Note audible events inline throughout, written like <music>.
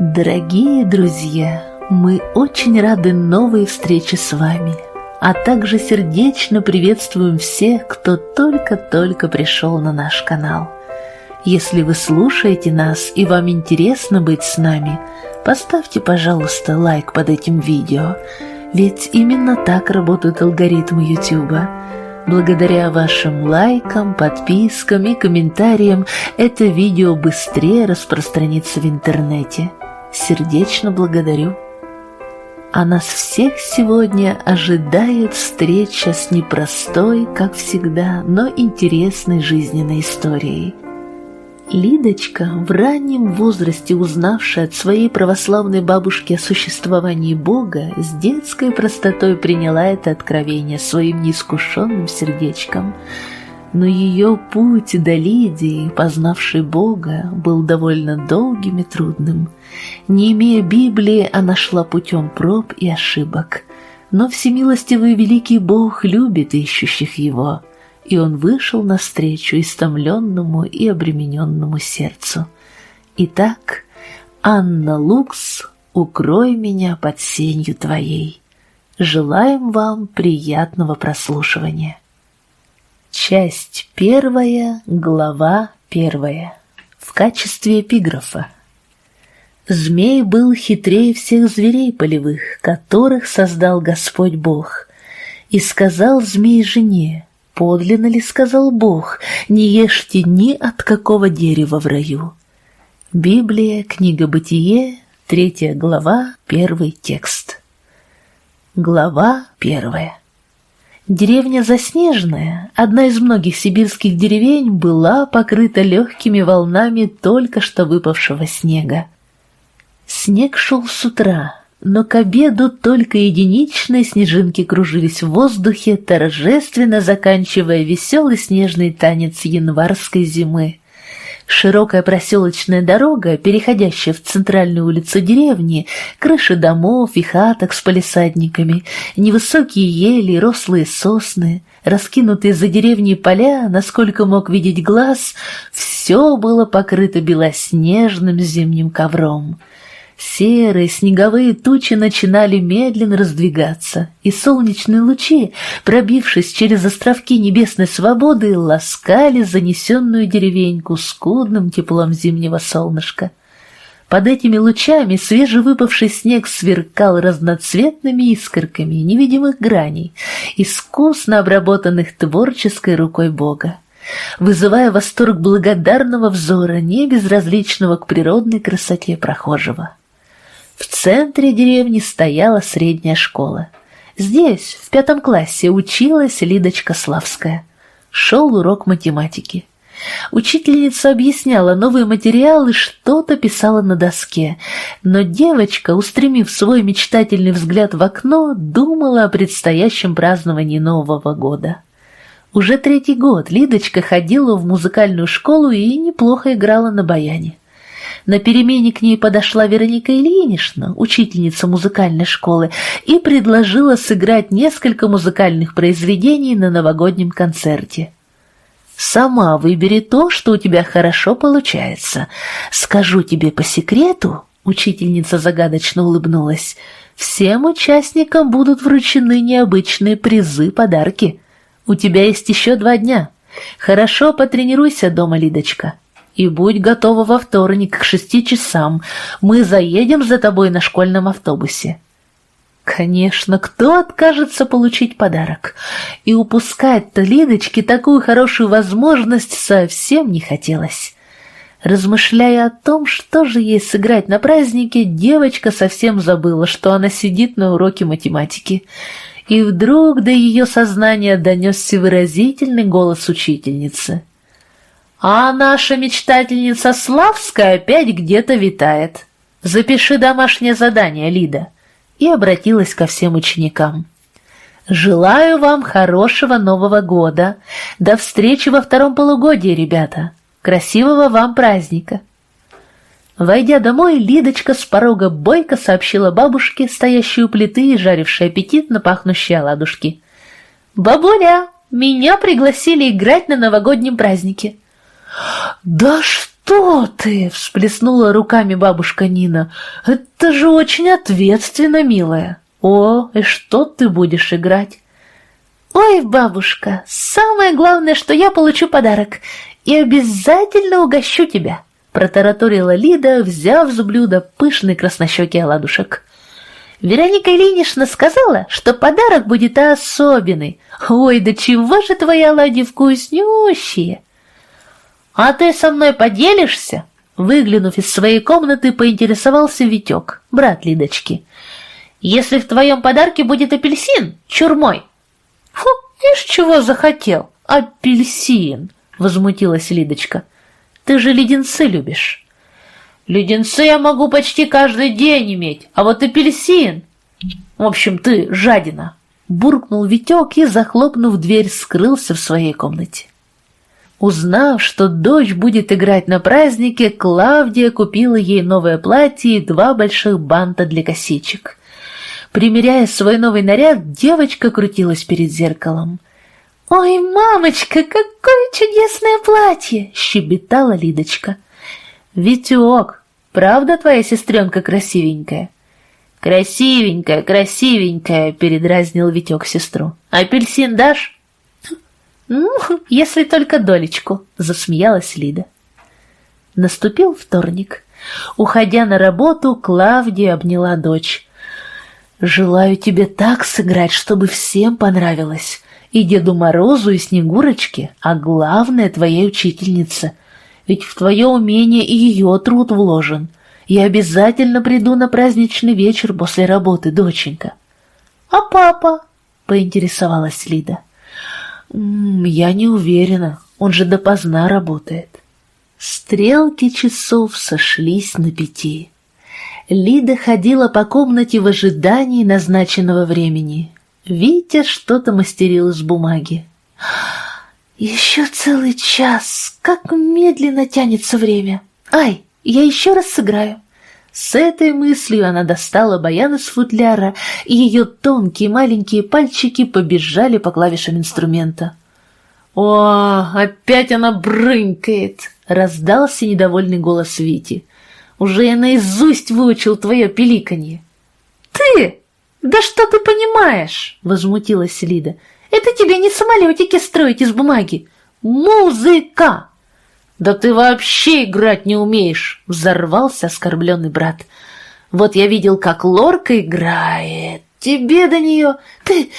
Дорогие друзья, мы очень рады новой встрече с вами, а также сердечно приветствуем всех, кто только-только пришел на наш канал. Если вы слушаете нас и вам интересно быть с нами, поставьте, пожалуйста, лайк под этим видео, ведь именно так работают алгоритмы YouTube. Благодаря вашим лайкам, подпискам и комментариям это видео быстрее распространится в интернете. Сердечно благодарю. А нас всех сегодня ожидает встреча с непростой, как всегда, но интересной жизненной историей. Лидочка, в раннем возрасте узнавшая от своей православной бабушки о существовании Бога, с детской простотой приняла это откровение своим неискушенным сердечком – но ее путь до Лидии, познавшей Бога, был довольно долгим и трудным. Не имея Библии, она шла путем проб и ошибок. Но всемилостивый великий Бог любит ищущих Его, и Он вышел навстречу истомленному и обремененному сердцу. Итак, Анна Лукс, укрой меня под сенью Твоей. Желаем вам приятного прослушивания. Часть первая, глава первая. В качестве эпиграфа. Змей был хитрее всех зверей полевых, которых создал Господь Бог. И сказал змей жене, подлинно ли сказал Бог, не ешьте ни от какого дерева в раю. Библия, книга Бытие, третья глава, первый текст. Глава первая. Деревня Заснеженная, одна из многих сибирских деревень, была покрыта легкими волнами только что выпавшего снега. Снег шел с утра, но к обеду только единичные снежинки кружились в воздухе, торжественно заканчивая веселый снежный танец январской зимы. Широкая проселочная дорога, переходящая в центральную улицу деревни, крыши домов и хаток с палисадниками, невысокие ели, рослые сосны, раскинутые за деревней поля, насколько мог видеть глаз, все было покрыто белоснежным зимним ковром. Серые снеговые тучи начинали медленно раздвигаться, и солнечные лучи, пробившись через островки небесной свободы, ласкали занесенную деревеньку скудным теплом зимнего солнышка. Под этими лучами свежевыпавший снег сверкал разноцветными искорками невидимых граней, искусно обработанных творческой рукой Бога вызывая восторг благодарного взора, не безразличного к природной красоте прохожего. В центре деревни стояла средняя школа. Здесь, в пятом классе, училась Лидочка Славская. Шел урок математики. Учительница объясняла новые материалы, что-то писала на доске, но девочка, устремив свой мечтательный взгляд в окно, думала о предстоящем праздновании Нового года. Уже третий год Лидочка ходила в музыкальную школу и неплохо играла на баяне. На перемене к ней подошла Вероника Ильинична, учительница музыкальной школы, и предложила сыграть несколько музыкальных произведений на новогоднем концерте. «Сама выбери то, что у тебя хорошо получается. Скажу тебе по секрету», — учительница загадочно улыбнулась, «всем участникам будут вручены необычные призы, подарки. У тебя есть еще два дня. Хорошо потренируйся дома, Лидочка и будь готова во вторник к шести часам. Мы заедем за тобой на школьном автобусе». Конечно, кто откажется получить подарок? И упускать-то Лидочке такую хорошую возможность совсем не хотелось. Размышляя о том, что же ей сыграть на празднике, девочка совсем забыла, что она сидит на уроке математики. И вдруг до ее сознания донесся выразительный голос учительницы. А наша мечтательница Славская опять где-то витает. Запиши домашнее задание, Лида. И обратилась ко всем ученикам. Желаю вам хорошего Нового года. До встречи во втором полугодии, ребята. Красивого вам праздника. Войдя домой, Лидочка с порога бойко сообщила бабушке, стоящей у плиты и жарившей аппетитно пахнущие оладушки. «Бабуля, меня пригласили играть на новогоднем празднике». «Да что ты!» — всплеснула руками бабушка Нина. «Это же очень ответственно, милая. О, и что ты будешь играть?» «Ой, бабушка, самое главное, что я получу подарок, и обязательно угощу тебя!» — протараторила Лида, взяв с блюда пышный краснощекий оладушек. Вероника Ильинична сказала, что подарок будет особенный. Ой, да чего же твои оладьи вкуснющие! А ты со мной поделишься? Выглянув из своей комнаты, поинтересовался Витек, брат Лидочки. Если в твоем подарке будет апельсин, чурмой. Фу, ишь чего захотел, апельсин, возмутилась Лидочка. Ты же леденцы любишь. Леденцы я могу почти каждый день иметь, а вот апельсин... В общем, ты жадина!» Буркнул Витек и, захлопнув дверь, скрылся в своей комнате. Узнав, что дочь будет играть на празднике, Клавдия купила ей новое платье и два больших банта для косичек. Примеряя свой новый наряд, девочка крутилась перед зеркалом. «Ой, мамочка, какое чудесное платье!» — щебетала Лидочка. «Витек, Правда твоя сестренка красивенькая?» «Красивенькая, красивенькая!» — передразнил Витек сестру. «Апельсин дашь?» «Ну, <laughs> если только долечку», — засмеялась Лида. Наступил вторник. Уходя на работу, Клавдия обняла дочь. «Желаю тебе так сыграть, чтобы всем понравилось. И Деду Морозу, и Снегурочке, а главное, твоей учительнице. Ведь в твое умение и ее труд вложен. Я обязательно приду на праздничный вечер после работы, доченька. — А папа? — поинтересовалась Лида. «М -м, — Я не уверена, он же допоздна работает. Стрелки часов сошлись на пяти. Лида ходила по комнате в ожидании назначенного времени. Витя что-то мастерил из бумаги. Еще целый час. Как медленно тянется время. Ай, я еще раз сыграю. С этой мыслью она достала баян из футляра, и ее тонкие маленькие пальчики побежали по клавишам инструмента. «О, опять она брынкает!» — раздался недовольный голос Вити. «Уже я наизусть выучил твое пиликанье». «Ты? Да что ты понимаешь?» — возмутилась Лида. Это тебе не самолетики строить из бумаги. Музыка! Да ты вообще играть не умеешь, взорвался оскорбленный брат. Вот я видел, как Лорка играет. Тебе до нее... Ты...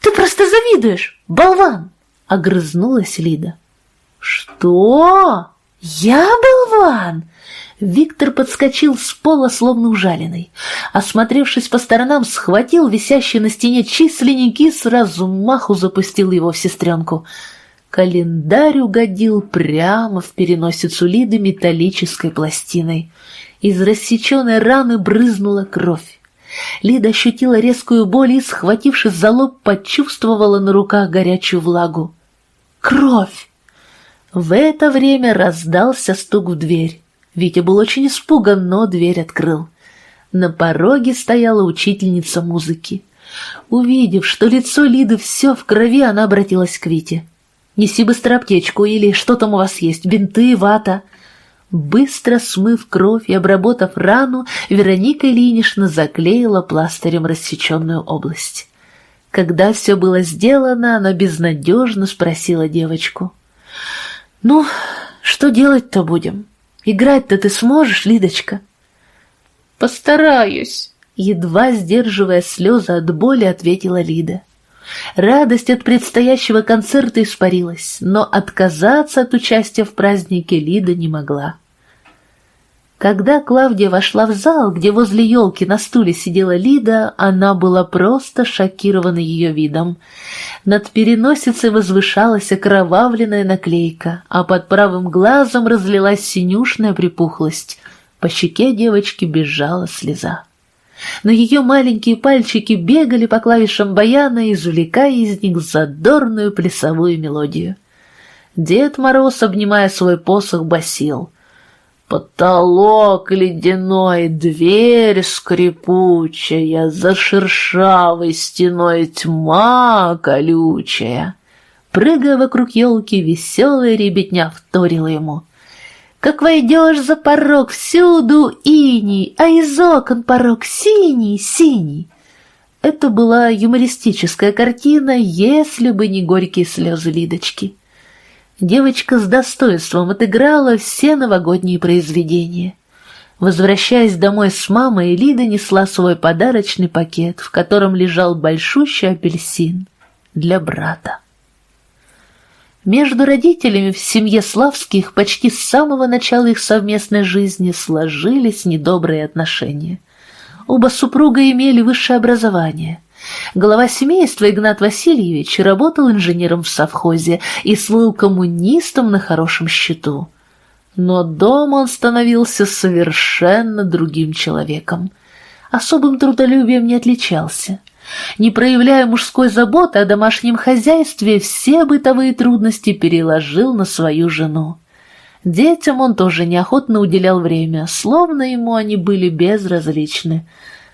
ты просто завидуешь, болван! Огрызнулась Лида. Что? Я болван? Виктор подскочил с пола, словно ужаленный. Осмотревшись по сторонам, схватил висящий на стене численник и сразу маху запустил его в сестренку. Календарь угодил прямо в переносицу Лиды металлической пластиной. Из рассеченной раны брызнула кровь. Лида ощутила резкую боль и, схватившись за лоб, почувствовала на руках горячую влагу. «Кровь!» В это время раздался стук в дверь. Витя был очень испуган, но дверь открыл. На пороге стояла учительница музыки. Увидев, что лицо Лиды все в крови, она обратилась к Вите. «Неси быстро аптечку или что там у вас есть, бинты, вата». Быстро смыв кровь и обработав рану, Вероника Ильинична заклеила пластырем рассеченную область. Когда все было сделано, она безнадежно спросила девочку. «Ну, что делать-то будем?» Играть-то ты сможешь, Лидочка?» «Постараюсь», — едва сдерживая слезы от боли, ответила Лида. Радость от предстоящего концерта испарилась, но отказаться от участия в празднике Лида не могла. Когда Клавдия вошла в зал, где возле елки на стуле сидела Лида, она была просто шокирована ее видом. Над переносицей возвышалась окровавленная наклейка, а под правым глазом разлилась синюшная припухлость. По щеке девочки бежала слеза. Но ее маленькие пальчики бегали по клавишам баяна, извлекая из них задорную плясовую мелодию. Дед Мороз, обнимая свой посох, басил — Потолок ледяной, дверь скрипучая, За шершавой стеной тьма колючая. Прыгая вокруг елки, веселая ребятня вторила ему. Как войдешь за порог, всюду иней, а из окон порог синий-синий. Это была юмористическая картина, если бы не горькие слезы Лидочки. Девочка с достоинством отыграла все новогодние произведения. Возвращаясь домой с мамой, Лида несла свой подарочный пакет, в котором лежал большущий апельсин для брата. Между родителями в семье Славских почти с самого начала их совместной жизни сложились недобрые отношения. Оба супруга имели высшее образование. Глава семейства Игнат Васильевич работал инженером в совхозе и слыл коммунистом на хорошем счету. Но дома он становился совершенно другим человеком. Особым трудолюбием не отличался. Не проявляя мужской заботы о домашнем хозяйстве, все бытовые трудности переложил на свою жену. Детям он тоже неохотно уделял время, словно ему они были безразличны.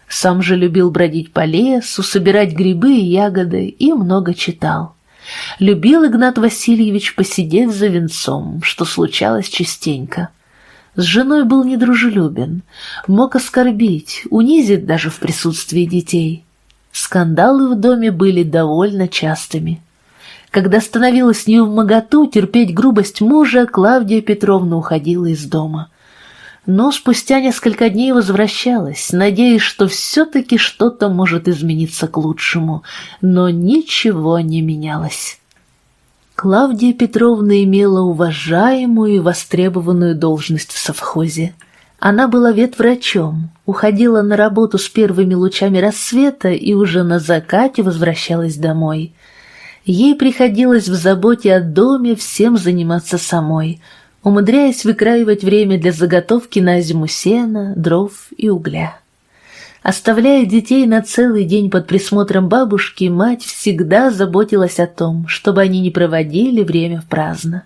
Сам же любил бродить по лесу, собирать грибы и ягоды и много читал. Любил Игнат Васильевич посидеть за венцом, что случалось частенько. С женой был недружелюбен, мог оскорбить, унизить даже в присутствии детей. Скандалы в доме были довольно частыми. Когда становилось не в моготу терпеть грубость мужа, Клавдия Петровна уходила из дома. Но спустя несколько дней возвращалась, надеясь, что все-таки что-то может измениться к лучшему, но ничего не менялось. Клавдия Петровна имела уважаемую и востребованную должность в совхозе. Она была ветврачом, уходила на работу с первыми лучами рассвета и уже на закате возвращалась домой. Ей приходилось в заботе о доме всем заниматься самой, умудряясь выкраивать время для заготовки на зиму сена, дров и угля. Оставляя детей на целый день под присмотром бабушки, мать всегда заботилась о том, чтобы они не проводили время в праздно.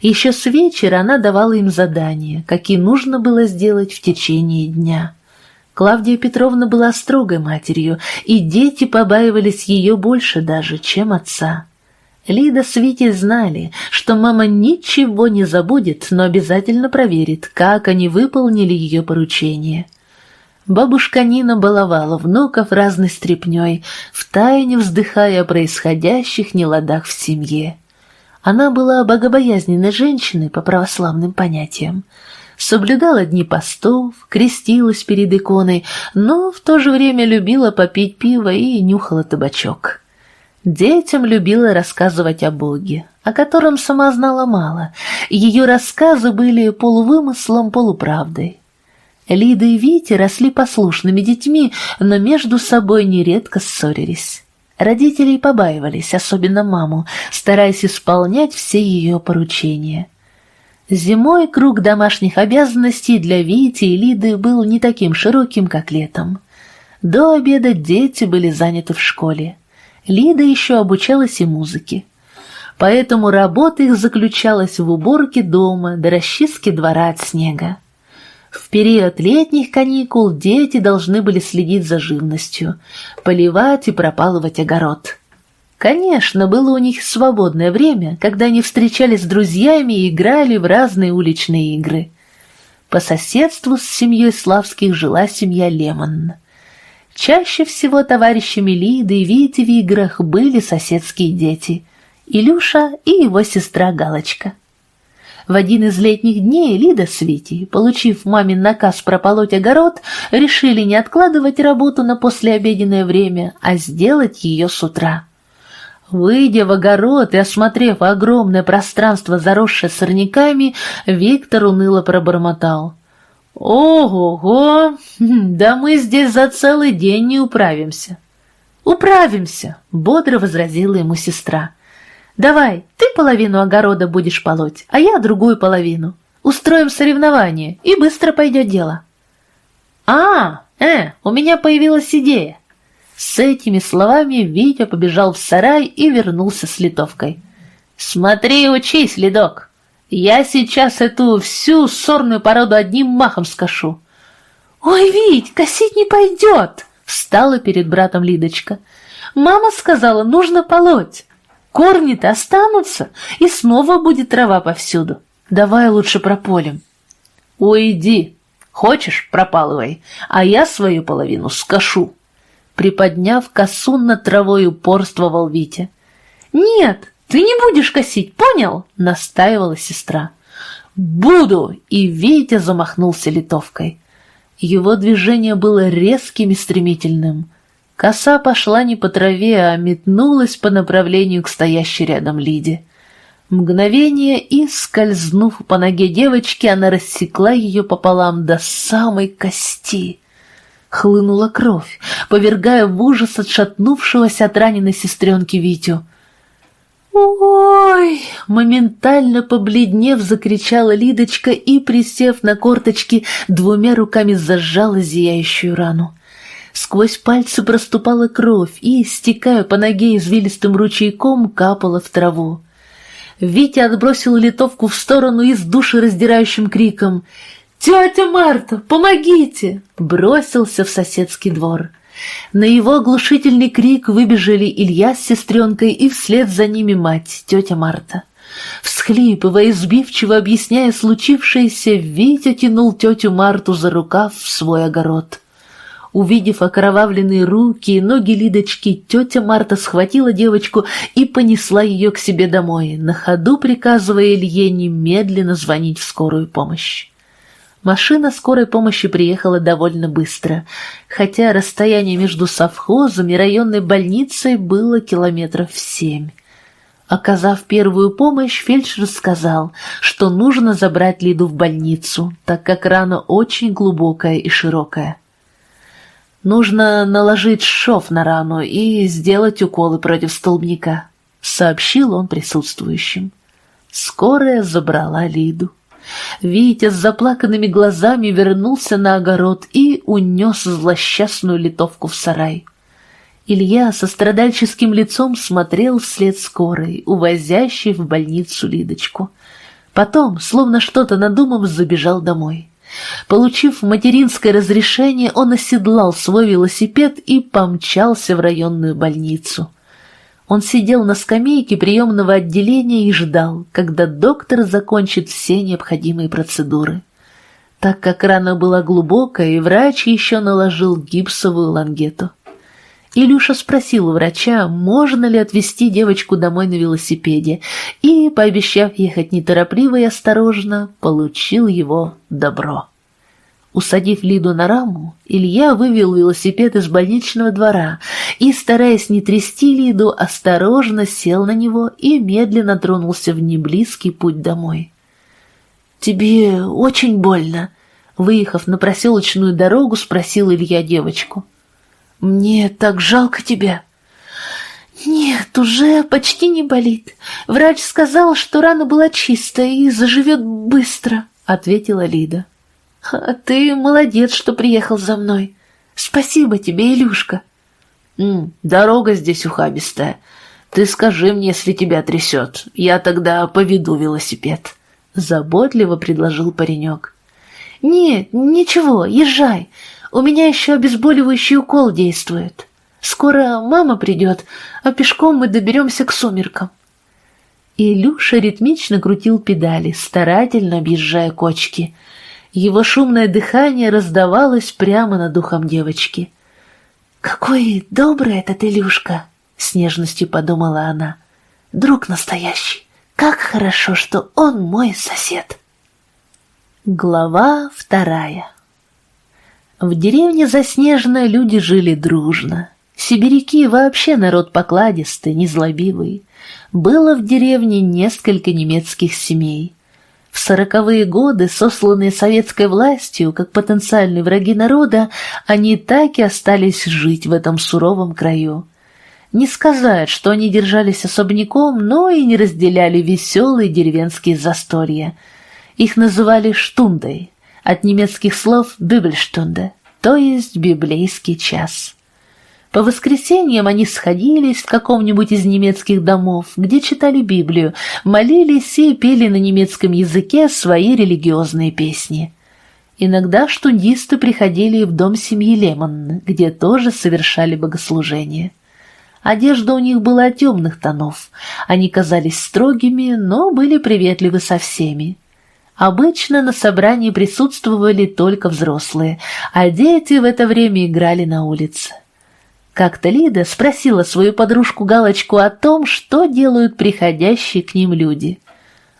Еще с вечера она давала им задания, какие нужно было сделать в течение дня. Клавдия Петровна была строгой матерью, и дети побаивались ее больше даже, чем отца. Лида с Витей знали, что мама ничего не забудет, но обязательно проверит, как они выполнили ее поручение. Бабушка Нина баловала внуков разной стряпней, втайне вздыхая о происходящих неладах в семье. Она была богобоязненной женщиной по православным понятиям соблюдала дни постов, крестилась перед иконой, но в то же время любила попить пиво и нюхала табачок. Детям любила рассказывать о Боге, о котором сама знала мало. Ее рассказы были полувымыслом, полуправдой. Лида и Витя росли послушными детьми, но между собой нередко ссорились. Родителей побаивались, особенно маму, стараясь исполнять все ее поручения. Зимой круг домашних обязанностей для Вити и Лиды был не таким широким, как летом. До обеда дети были заняты в школе. Лида еще обучалась и музыке. Поэтому работа их заключалась в уборке дома до расчистки двора от снега. В период летних каникул дети должны были следить за живностью, поливать и пропалывать огород. Конечно, было у них свободное время, когда они встречались с друзьями и играли в разные уличные игры. По соседству с семьей Славских жила семья Лемон. Чаще всего товарищами Лиды и Вити в играх были соседские дети – Илюша и его сестра Галочка. В один из летних дней Лида с Витей, получив мамин наказ прополоть огород, решили не откладывать работу на послеобеденное время, а сделать ее с утра. Выйдя в огород и осмотрев огромное пространство, заросшее сорняками, Виктор уныло пробормотал. «Ого-го! Да мы здесь за целый день не управимся!» «Управимся!» — бодро возразила ему сестра. «Давай, ты половину огорода будешь полоть, а я другую половину. Устроим соревнование, и быстро пойдет дело». «А, э, у меня появилась идея!» С этими словами Витя побежал в сарай и вернулся с литовкой. «Смотри учись, ледок! Я сейчас эту всю сорную породу одним махом скошу!» «Ой, Вить, косить не пойдет!» — встала перед братом Лидочка. «Мама сказала, нужно полоть. Корни-то останутся, и снова будет трава повсюду. Давай лучше прополим. Уйди. Хочешь, пропалывай, а я свою половину скошу. Приподняв косу над травой, упорствовал Витя. Нет, ты не будешь косить, понял? Настаивала сестра. «Буду!» И Витя замахнулся литовкой. Его движение было резким и стремительным. Коса пошла не по траве, а метнулась по направлению к стоящей рядом Лиде. Мгновение, и, скользнув по ноге девочки, она рассекла ее пополам до самой кости. Хлынула кровь, повергая в ужас отшатнувшегося от раненой сестренки Витю. «Ой!» — моментально побледнев, закричала Лидочка и, присев на корточки, двумя руками зажала зияющую рану. Сквозь пальцы проступала кровь и, стекая по ноге извилистым ручейком, капала в траву. Витя отбросил литовку в сторону и с душераздирающим криком «Тетя Марта, помогите!» бросился в соседский двор. На его оглушительный крик выбежали Илья с сестренкой и вслед за ними мать, тетя Марта. Всхлипывая, сбивчиво объясняя случившееся, Витя тянул тетю Марту за рукав в свой огород. Увидев окровавленные руки и ноги Лидочки, тетя Марта схватила девочку и понесла ее к себе домой, на ходу приказывая Илье немедленно звонить в скорую помощь. Машина скорой помощи приехала довольно быстро, хотя расстояние между совхозом и районной больницей было километров семь. Оказав первую помощь, фельдшер сказал, что нужно забрать Лиду в больницу, так как рана очень глубокая и широкая. «Нужно наложить шов на рану и сделать уколы против столбняка», — сообщил он присутствующим. Скорая забрала Лиду. Витя с заплаканными глазами вернулся на огород и унес злосчастную литовку в сарай. Илья со страдальческим лицом смотрел вслед скорой, увозящей в больницу Лидочку. Потом, словно что-то надумав, забежал домой. Получив материнское разрешение, он оседлал свой велосипед и помчался в районную больницу. Он сидел на скамейке приемного отделения и ждал, когда доктор закончит все необходимые процедуры. Так как рана была глубокая, и врач еще наложил гипсовую лангету. Илюша спросил у врача, можно ли отвезти девочку домой на велосипеде, и, пообещав ехать неторопливо и осторожно, получил его добро. Усадив Лиду на раму, Илья вывел велосипед из больничного двора и, стараясь не трясти Лиду, осторожно сел на него и медленно тронулся в неблизкий путь домой. «Тебе очень больно?» Выехав на проселочную дорогу, спросил Илья девочку. «Мне так жалко тебя». «Нет, уже почти не болит. Врач сказал, что рана была чистая и заживет быстро», — ответила Лида. А ты молодец, что приехал за мной. Спасибо тебе, Илюшка. Дорога здесь ухабистая. Ты скажи мне, если тебя трясет. Я тогда поведу велосипед. Заботливо предложил паренек. Нет, ничего, езжай. У меня еще обезболивающий укол действует. Скоро мама придет, а пешком мы доберемся к сумеркам. Илюша ритмично крутил педали, старательно объезжая кочки — его шумное дыхание раздавалось прямо над духом девочки. «Какой добрый этот Илюшка!» — с нежностью подумала она. «Друг настоящий! Как хорошо, что он мой сосед!» Глава вторая В деревне Заснеженная люди жили дружно. Сибиряки вообще народ покладистый, незлобивый. Было в деревне несколько немецких семей. В сороковые годы, сосланные советской властью, как потенциальные враги народа, они так и остались жить в этом суровом краю. Не сказать, что они держались особняком, но и не разделяли веселые деревенские застолья. Их называли «штундой», от немецких слов «бибельштунде», то есть «библейский час». По воскресеньям они сходились в каком-нибудь из немецких домов, где читали Библию, молились и пели на немецком языке свои религиозные песни. Иногда штундисты приходили в дом семьи Лемон, где тоже совершали богослужение. Одежда у них была темных тонов, они казались строгими, но были приветливы со всеми. Обычно на собрании присутствовали только взрослые, а дети в это время играли на улице. Как-то Лида спросила свою подружку Галочку о том, что делают приходящие к ним люди.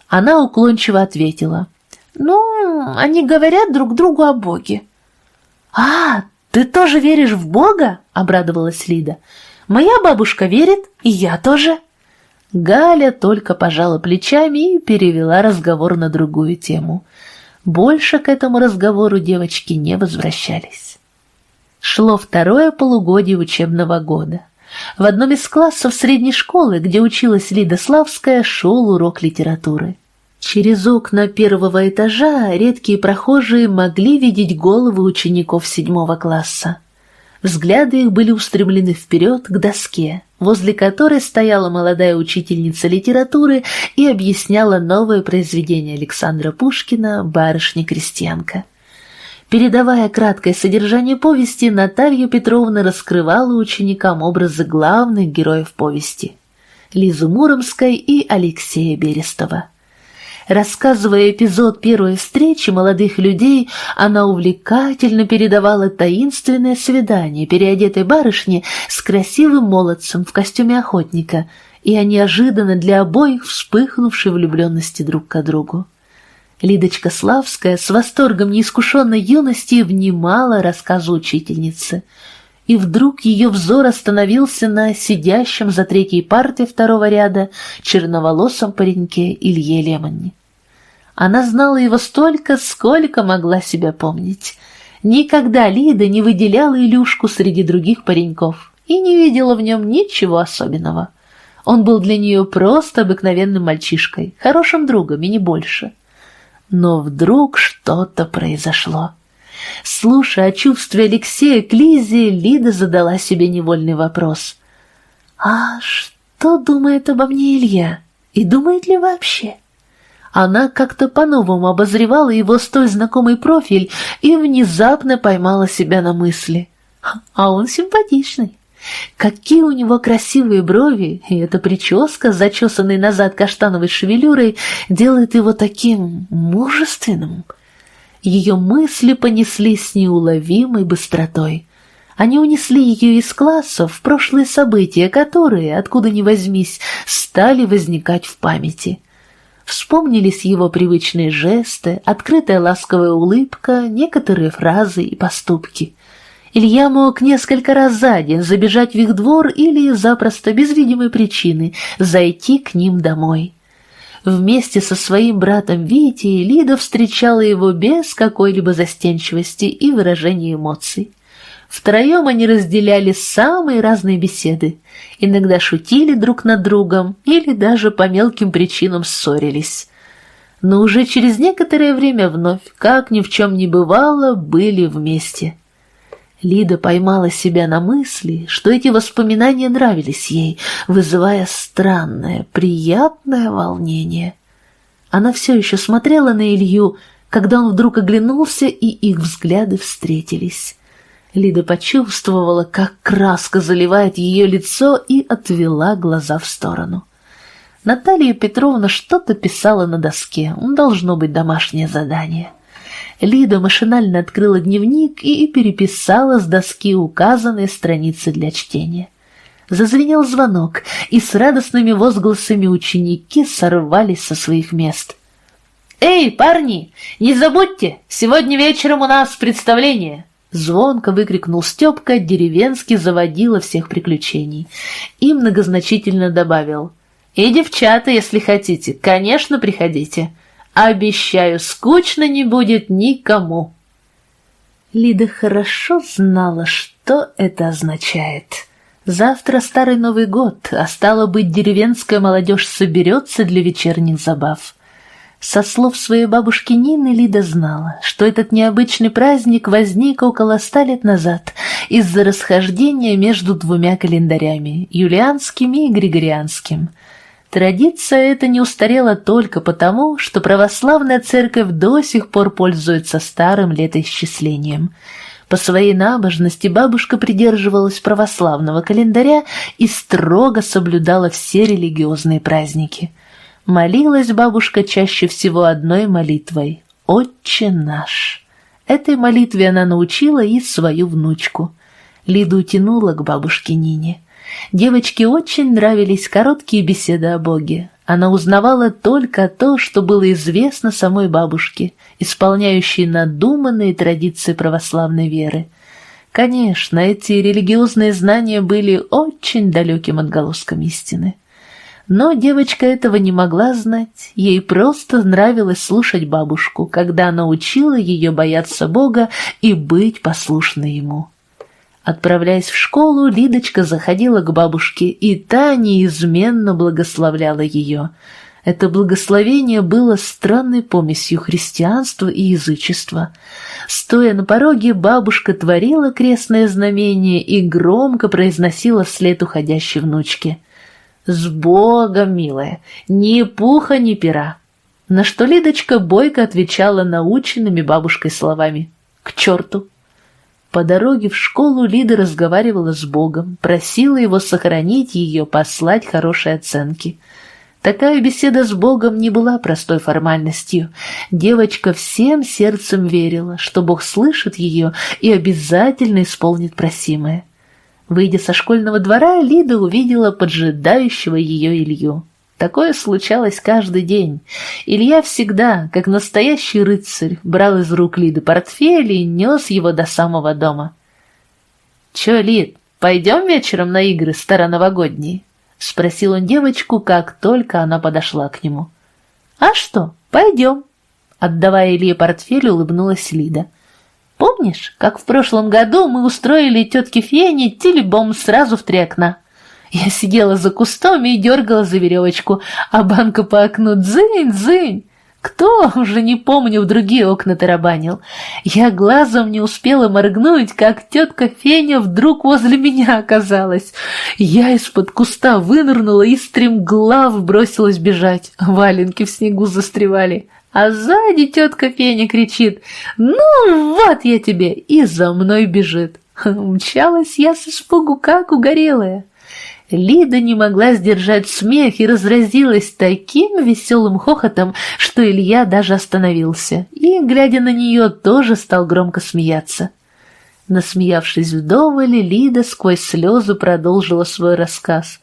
Она уклончиво ответила. «Ну, они говорят друг другу о Боге». «А, ты тоже веришь в Бога?» — обрадовалась Лида. «Моя бабушка верит, и я тоже». Галя только пожала плечами и перевела разговор на другую тему. Больше к этому разговору девочки не возвращались. Шло второе полугодие учебного года. В одном из классов средней школы, где училась Лида Славская, шел урок литературы. Через окна первого этажа редкие прохожие могли видеть головы учеников седьмого класса. Взгляды их были устремлены вперед к доске, возле которой стояла молодая учительница литературы и объясняла новое произведение Александра Пушкина «Барышня-крестьянка». Передавая краткое содержание повести, Наталья Петровна раскрывала ученикам образы главных героев повести – Лизу Муромской и Алексея Берестова. Рассказывая эпизод первой встречи молодых людей, она увлекательно передавала таинственное свидание переодетой барышни с красивым молодцем в костюме охотника и о неожиданно для обоих вспыхнувшей влюбленности друг к другу. Лидочка Славская с восторгом неискушенной юности внимала рассказу учительницы. И вдруг ее взор остановился на сидящем за третьей партой второго ряда черноволосом пареньке Илье Лемонни. Она знала его столько, сколько могла себя помнить. Никогда Лида не выделяла Илюшку среди других пареньков и не видела в нем ничего особенного. Он был для нее просто обыкновенным мальчишкой, хорошим другом и не больше. Но вдруг что-то произошло. Слушая о чувстве Алексея к Лизе, Лида задала себе невольный вопрос. «А что думает обо мне Илья? И думает ли вообще?» Она как-то по-новому обозревала его столь знакомый профиль и внезапно поймала себя на мысли. «А он симпатичный. Какие у него красивые брови, и эта прическа, зачесанной назад каштановой шевелюрой, делает его таким мужественным. Ее мысли понеслись с неуловимой быстротой. Они унесли ее из класса в прошлые события, которые, откуда ни возьмись, стали возникать в памяти. Вспомнились его привычные жесты, открытая ласковая улыбка, некоторые фразы и поступки. Илья мог несколько раз за день забежать в их двор или запросто, без видимой причины, зайти к ним домой. Вместе со своим братом Витей Лида встречала его без какой-либо застенчивости и выражения эмоций. Втроем они разделяли самые разные беседы, иногда шутили друг над другом или даже по мелким причинам ссорились. Но уже через некоторое время вновь, как ни в чем не бывало, были вместе – Лида поймала себя на мысли, что эти воспоминания нравились ей, вызывая странное, приятное волнение. Она все еще смотрела на Илью, когда он вдруг оглянулся, и их взгляды встретились. Лида почувствовала, как краска заливает ее лицо, и отвела глаза в сторону. Наталья Петровна что-то писала на доске, должно быть домашнее задание. Лида машинально открыла дневник и переписала с доски указанные страницы для чтения. Зазвенел звонок, и с радостными возгласами ученики сорвались со своих мест. «Эй, парни, не забудьте, сегодня вечером у нас представление!» Звонко выкрикнул Степка, деревенский заводила всех приключений. И многозначительно добавил. «И девчата, если хотите, конечно, приходите. Обещаю, скучно не будет никому. Лида хорошо знала, что это означает. Завтра Старый Новый год, а стало быть, деревенская молодежь соберется для вечерних забав. Со слов своей бабушки Нины Лида знала, что этот необычный праздник возник около ста лет назад из-за расхождения между двумя календарями – юлианским и григорианским – Традиция эта не устарела только потому, что православная церковь до сих пор пользуется старым летоисчислением. По своей набожности бабушка придерживалась православного календаря и строго соблюдала все религиозные праздники. Молилась бабушка чаще всего одной молитвой «Отче наш». Этой молитве она научила и свою внучку. Лиду тянула к бабушке Нине. Девочке очень нравились короткие беседы о Боге. Она узнавала только то, что было известно самой бабушке, исполняющей надуманные традиции православной веры. Конечно, эти религиозные знания были очень далеким отголоском истины. Но девочка этого не могла знать, ей просто нравилось слушать бабушку, когда она учила ее бояться Бога и быть послушной ему. Отправляясь в школу, Лидочка заходила к бабушке, и та неизменно благословляла ее. Это благословение было странной помесью христианства и язычества. Стоя на пороге, бабушка творила крестное знамение и громко произносила вслед уходящей внучке. «С Богом, милая! Ни пуха, ни пера!» На что Лидочка бойко отвечала наученными бабушкой словами «К черту!» По дороге в школу Лида разговаривала с Богом, просила его сохранить ее, послать хорошие оценки. Такая беседа с Богом не была простой формальностью. Девочка всем сердцем верила, что Бог слышит ее и обязательно исполнит просимое. Выйдя со школьного двора, Лида увидела поджидающего ее Илью. Такое случалось каждый день. Илья всегда, как настоящий рыцарь, брал из рук Лиды портфель и нес его до самого дома. «Че, Лид, пойдем вечером на игры староновогодние?» — спросил он девочку, как только она подошла к нему. «А что, пойдем?» Отдавая Илье портфель, улыбнулась Лида. «Помнишь, как в прошлом году мы устроили тетке Фене телебом сразу в три окна?» Я сидела за кустом и дергала за веревочку, а банка по окну дзынь-дзынь. Кто, уже не помню, в другие окна тарабанил. Я глазом не успела моргнуть, как тетка Феня вдруг возле меня оказалась. Я из-под куста вынырнула и стремглав бросилась бежать. Валенки в снегу застревали. А сзади тетка Феня кричит «Ну, вот я тебе!» и за мной бежит. <laughs> Умчалась я с испугу, как угорелая. Лида не могла сдержать смех и разразилась таким веселым хохотом, что Илья даже остановился и, глядя на нее, тоже стал громко смеяться. Насмеявшись вдоволь, Лида сквозь слезы продолжила свой рассказ.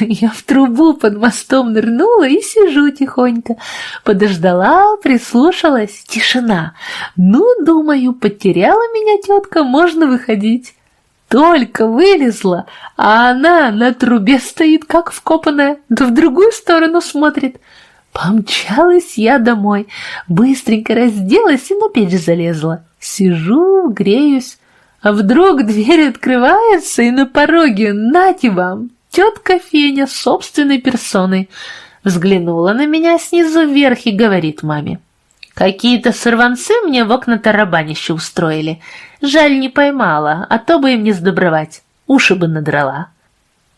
«Я в трубу под мостом нырнула и сижу тихонько. Подождала, прислушалась. Тишина. Ну, думаю, потеряла меня тетка, можно выходить. Только вылезла, а она на трубе стоит, как вкопанная, да в другую сторону смотрит. Помчалась я домой, быстренько разделась и на печь залезла. Сижу, греюсь, а вдруг дверь открывается, и на пороге, нате вам, тетка Феня собственной персоной. Взглянула на меня снизу вверх и говорит маме. Какие-то сорванцы мне в окна тарабанище устроили. Жаль, не поймала, а то бы им не сдобровать. Уши бы надрала.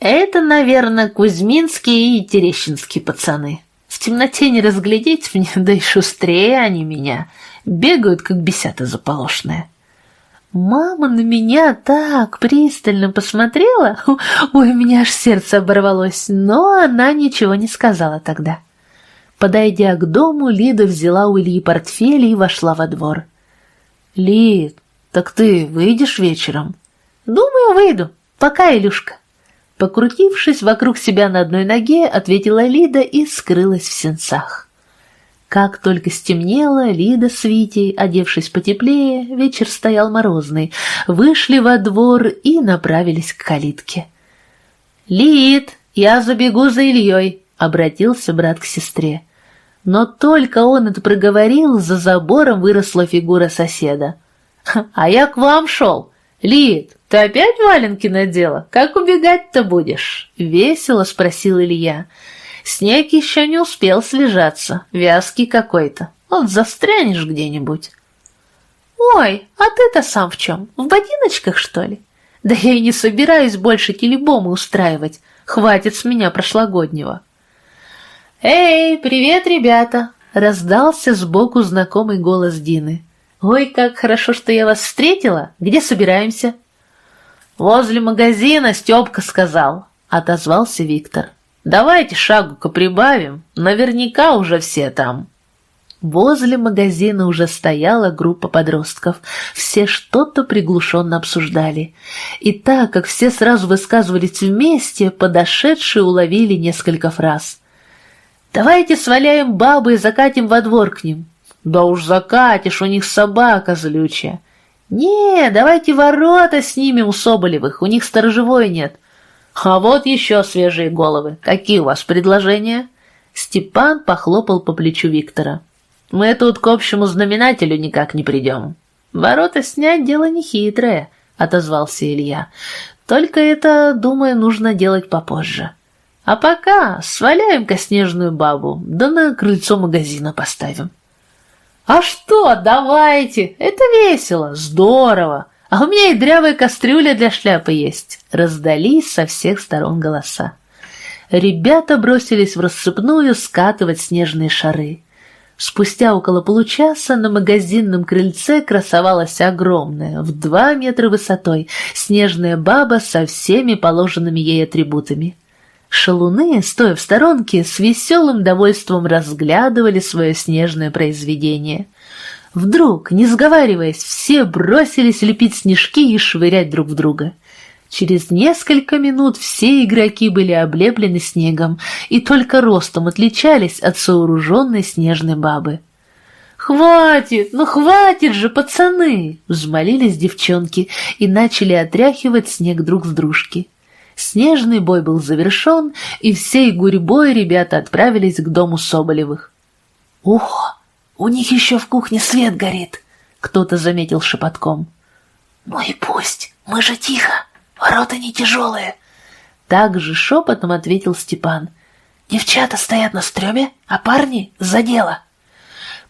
Это, наверное, кузьминские и терещинские пацаны. В темноте не разглядеть мне, да и шустрее они меня. Бегают, как бесята заполошная. Мама на меня так пристально посмотрела, <laughs> ой, у меня аж сердце оборвалось, но она ничего не сказала тогда. Подойдя к дому, Лида взяла у Ильи портфель и вошла во двор. «Лид, так ты выйдешь вечером?» «Думаю, выйду. Пока, Илюшка». Покрутившись вокруг себя на одной ноге, ответила Лида и скрылась в сенцах. Как только стемнело, Лида с Витей, одевшись потеплее, вечер стоял морозный, вышли во двор и направились к калитке. «Лид, я забегу за Ильей», — обратился брат к сестре. Но только он это проговорил, за забором выросла фигура соседа. «А я к вам шел. Лид, ты опять валенки надела? Как убегать-то будешь?» Весело спросил Илья. «Снег еще не успел слежаться, вязкий какой-то. Вот застрянешь где-нибудь». «Ой, а ты-то сам в чем? В ботиночках, что ли?» «Да я и не собираюсь больше телебомы устраивать. Хватит с меня прошлогоднего». «Эй, привет, ребята!» — раздался сбоку знакомый голос Дины. «Ой, как хорошо, что я вас встретила! Где собираемся?» «Возле магазина Степка сказал», — отозвался Виктор. Давайте шагу-ка прибавим, наверняка уже все там». Возле магазина уже стояла группа подростков. Все что-то приглушенно обсуждали. И так как все сразу высказывались вместе, подошедшие уловили несколько фраз. «Давайте сваляем бабы и закатим во двор к ним». «Да уж закатишь, у них собака злючая». «Не, давайте ворота снимем у Соболевых, у них сторожевой нет». «А вот еще свежие головы. Какие у вас предложения?» Степан похлопал по плечу Виктора. Мы тут к общему знаменателю никак не придем. Ворота снять дело нехитрое, — отозвался Илья. Только это, думаю, нужно делать попозже. А пока сваляем-ка снежную бабу, да на крыльцо магазина поставим. А что, давайте, это весело, здорово. А у меня и дрявая кастрюля для шляпы есть. Раздались со всех сторон голоса. Ребята бросились в рассыпную скатывать снежные шары. Спустя около получаса на магазинном крыльце красовалась огромная, в два метра высотой, снежная баба со всеми положенными ей атрибутами. Шалуны, стоя в сторонке, с веселым довольством разглядывали свое снежное произведение. Вдруг, не сговариваясь, все бросились лепить снежки и швырять друг в друга. Через несколько минут все игроки были облеплены снегом и только ростом отличались от сооруженной снежной бабы. «Хватит! Ну хватит же, пацаны!» — взмолились девчонки и начали отряхивать снег друг с дружки. Снежный бой был завершен, и всей гурьбой ребята отправились к дому Соболевых. «Ух, у них еще в кухне свет горит!» — кто-то заметил шепотком. «Ну и пусть, мы же тихо!» Ворота не тяжелые. Так же шепотом ответил Степан. Девчата стоят на стреме, а парни за дело.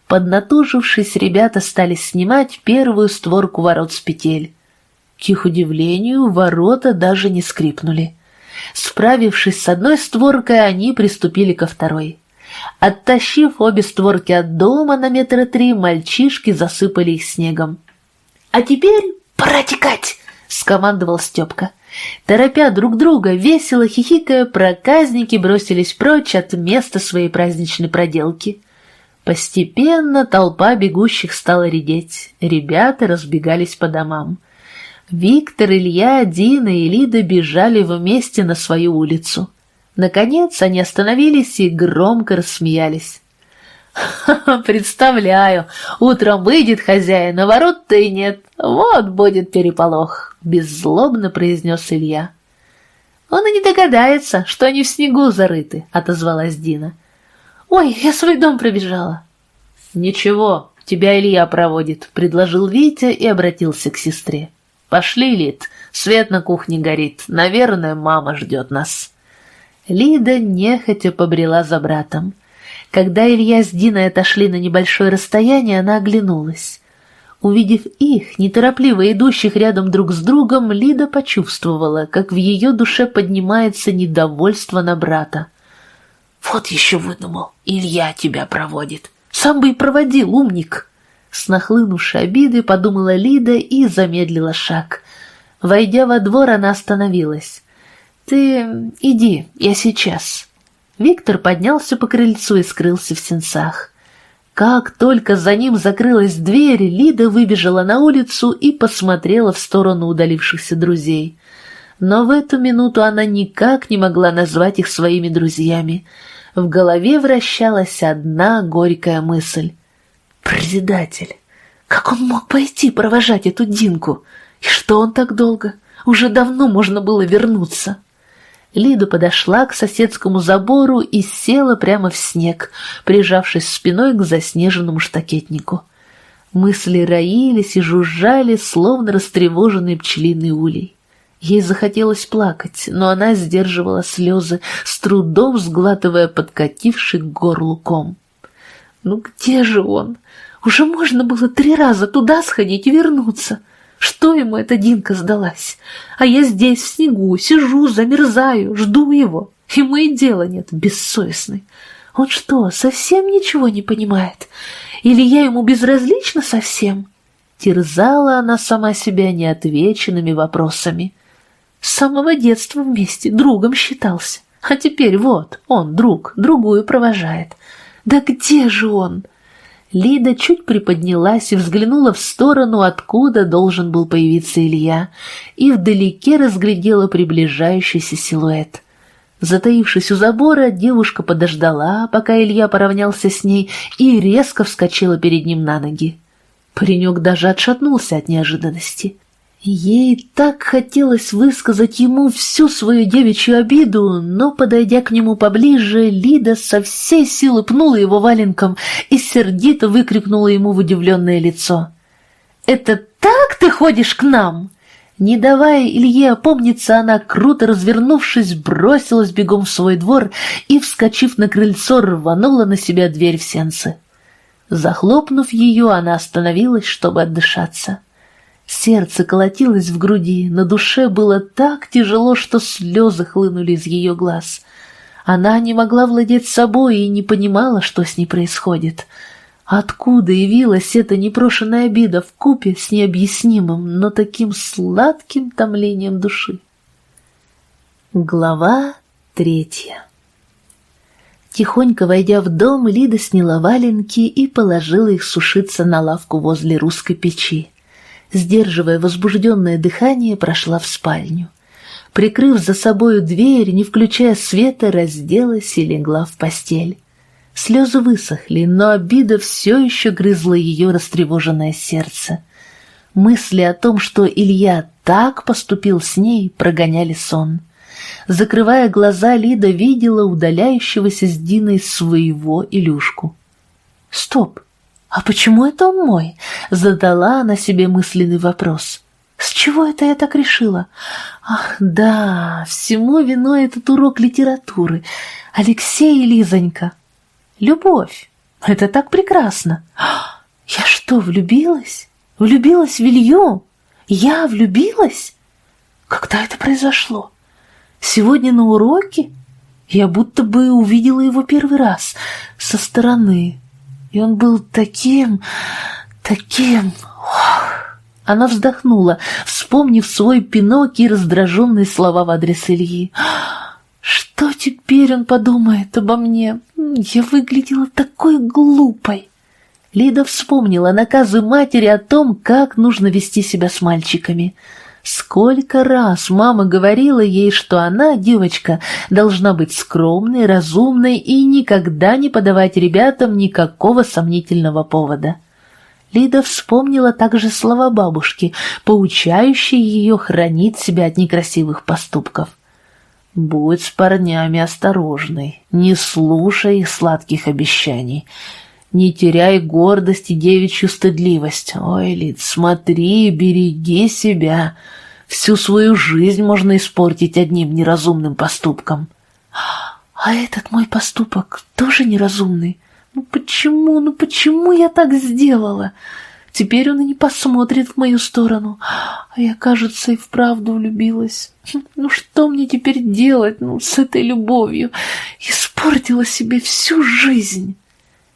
Поднатужившись, ребята стали снимать первую створку ворот с петель. К их удивлению, ворота даже не скрипнули. Справившись с одной створкой, они приступили ко второй. Оттащив обе створки от дома на метра три, мальчишки засыпали их снегом. «А теперь пора текать!» скомандовал Степка. Торопя друг друга, весело хихикая, проказники бросились прочь от места своей праздничной проделки. Постепенно толпа бегущих стала редеть, ребята разбегались по домам. Виктор, Илья, Дина и Лида бежали вместе на свою улицу. Наконец они остановились и громко рассмеялись. «Представляю, утром выйдет хозяин, а ворот-то и нет. Вот будет переполох», — беззлобно произнес Илья. «Он и не догадается, что они в снегу зарыты», — отозвалась Дина. «Ой, я свой дом пробежала». «Ничего, тебя Илья проводит», — предложил Витя и обратился к сестре. «Пошли, Лид, свет на кухне горит, наверное, мама ждет нас». Лида нехотя побрела за братом. Когда Илья с Диной отошли на небольшое расстояние, она оглянулась. Увидев их, неторопливо идущих рядом друг с другом, Лида почувствовала, как в ее душе поднимается недовольство на брата. «Вот еще выдумал, Илья тебя проводит. Сам бы и проводил, умник!» С нахлынувшей обидой подумала Лида и замедлила шаг. Войдя во двор, она остановилась. «Ты иди, я сейчас». Виктор поднялся по крыльцу и скрылся в сенцах. Как только за ним закрылась дверь, Лида выбежала на улицу и посмотрела в сторону удалившихся друзей. Но в эту минуту она никак не могла назвать их своими друзьями. В голове вращалась одна горькая мысль. «Предатель! Как он мог пойти провожать эту Динку? И что он так долго? Уже давно можно было вернуться!» Лида подошла к соседскому забору и села прямо в снег, прижавшись спиной к заснеженному штакетнику. Мысли роились и жужжали, словно растревоженный пчелиный улей. Ей захотелось плакать, но она сдерживала слезы, с трудом сглатывая подкативший к горлу ком. «Ну где же он? Уже можно было три раза туда сходить и вернуться!» Что ему эта Динка сдалась? А я здесь, в снегу, сижу, замерзаю, жду его. Ему и дела нет, бессовестный. Он что, совсем ничего не понимает? Или я ему безразлична совсем?» Терзала она сама себя неотвеченными вопросами. С самого детства вместе другом считался. А теперь вот, он, друг, другую провожает. Да где же он? Лида чуть приподнялась и взглянула в сторону, откуда должен был появиться Илья, и вдалеке разглядела приближающийся силуэт. Затаившись у забора, девушка подождала, пока Илья поравнялся с ней, и резко вскочила перед ним на ноги. Паренек даже отшатнулся от неожиданности. Ей так хотелось высказать ему всю свою девичью обиду, но, подойдя к нему поближе, Лида со всей силы пнула его валенком и сердито выкрикнула ему в удивленное лицо. «Это так ты ходишь к нам?» Не давая Илье опомниться, она, круто развернувшись, бросилась бегом в свой двор и, вскочив на крыльцо, рванула на себя дверь в сенце. Захлопнув ее, она остановилась, чтобы отдышаться. Сердце колотилось в груди, на душе было так тяжело, что слезы хлынули из ее глаз. Она не могла владеть собой и не понимала, что с ней происходит. Откуда явилась эта непрошенная обида в купе с необъяснимым, но таким сладким томлением души? Глава третья Тихонько войдя в дом, Лида сняла валенки и положила их сушиться на лавку возле русской печи сдерживая возбужденное дыхание, прошла в спальню. Прикрыв за собою дверь, не включая света, разделась и легла в постель. Слезы высохли, но обида все еще грызла ее растревоженное сердце. Мысли о том, что Илья так поступил с ней, прогоняли сон. Закрывая глаза, Лида видела удаляющегося с Диной своего Илюшку. «Стоп! «А почему это он мой?» — задала она себе мысленный вопрос. «С чего это я так решила?» «Ах, да, всему виной этот урок литературы. Алексей и Лизонька. Любовь. Это так прекрасно. Я что, влюбилась? Влюбилась в Илью? Я влюбилась? Когда это произошло? Сегодня на уроке? Я будто бы увидела его первый раз со стороны, и он был таким, таким... Ох. Она вздохнула, вспомнив свой пинок и раздраженные слова в адрес Ильи. «Что теперь он подумает обо мне? Я выглядела такой глупой!» Лида вспомнила наказы матери о том, как нужно вести себя с мальчиками – Сколько раз мама говорила ей, что она, девочка, должна быть скромной, разумной и никогда не подавать ребятам никакого сомнительного повода. Лида вспомнила также слова бабушки, поучающие ее хранить себя от некрасивых поступков. «Будь с парнями осторожной, не слушай их сладких обещаний». Не теряй гордость и девичью стыдливость. Ой, Лид, смотри, береги себя. Всю свою жизнь можно испортить одним неразумным поступком. А этот мой поступок тоже неразумный. Ну почему, ну почему я так сделала? Теперь он и не посмотрит в мою сторону. А я, кажется, и вправду влюбилась. Ну что мне теперь делать, ну, с этой любовью? Испортила себе всю жизнь.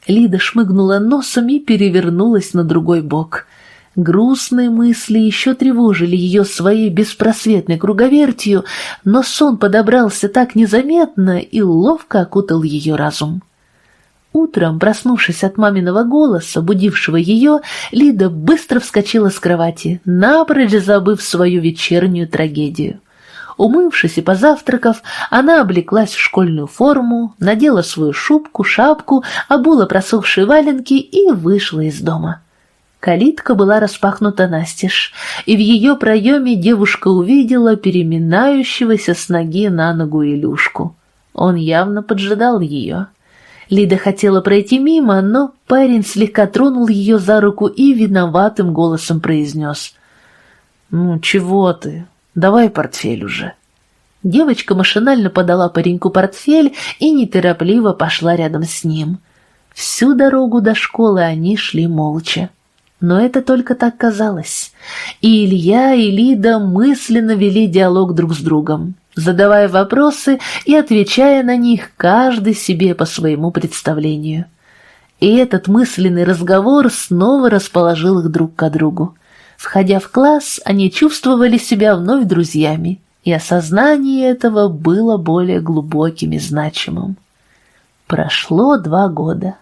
Лида шмыгнула носом и перевернулась на другой бок. Грустные мысли еще тревожили ее своей беспросветной круговертью, но сон подобрался так незаметно и ловко окутал ее разум. Утром, проснувшись от маминого голоса, будившего ее, Лида быстро вскочила с кровати, напрочь забыв свою вечернюю трагедию. Умывшись и позавтракав, она облеклась в школьную форму, надела свою шубку, шапку, обула просохшие валенки и вышла из дома. Калитка была распахнута настежь, и в ее проеме девушка увидела переминающегося с ноги на ногу Илюшку. Он явно поджидал ее. Лида хотела пройти мимо, но парень слегка тронул ее за руку и виноватым голосом произнес. «Ну, чего ты? Давай портфель уже». Девочка машинально подала пареньку портфель и неторопливо пошла рядом с ним. Всю дорогу до школы они шли молча. Но это только так казалось. И Илья, и Лида мысленно вели диалог друг с другом, задавая вопросы и отвечая на них каждый себе по своему представлению. И этот мысленный разговор снова расположил их друг к другу. Входя в класс, они чувствовали себя вновь друзьями, и осознание этого было более глубоким и значимым. Прошло два года.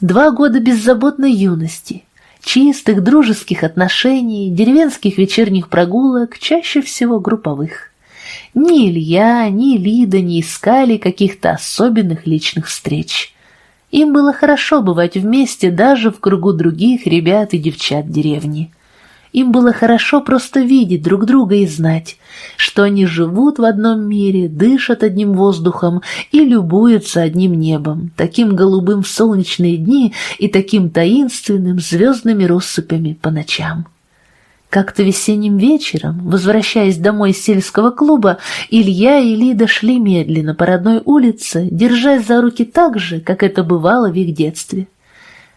Два года беззаботной юности, чистых дружеских отношений, деревенских вечерних прогулок, чаще всего групповых. Ни Илья, ни Лида не искали каких-то особенных личных встреч. Им было хорошо бывать вместе даже в кругу других ребят и девчат деревни. Им было хорошо просто видеть друг друга и знать, что они живут в одном мире, дышат одним воздухом и любуются одним небом, таким голубым в солнечные дни и таким таинственным звездными россыпями по ночам. Как-то весенним вечером, возвращаясь домой из сельского клуба, Илья и Лида шли медленно по родной улице, держась за руки так же, как это бывало в их детстве.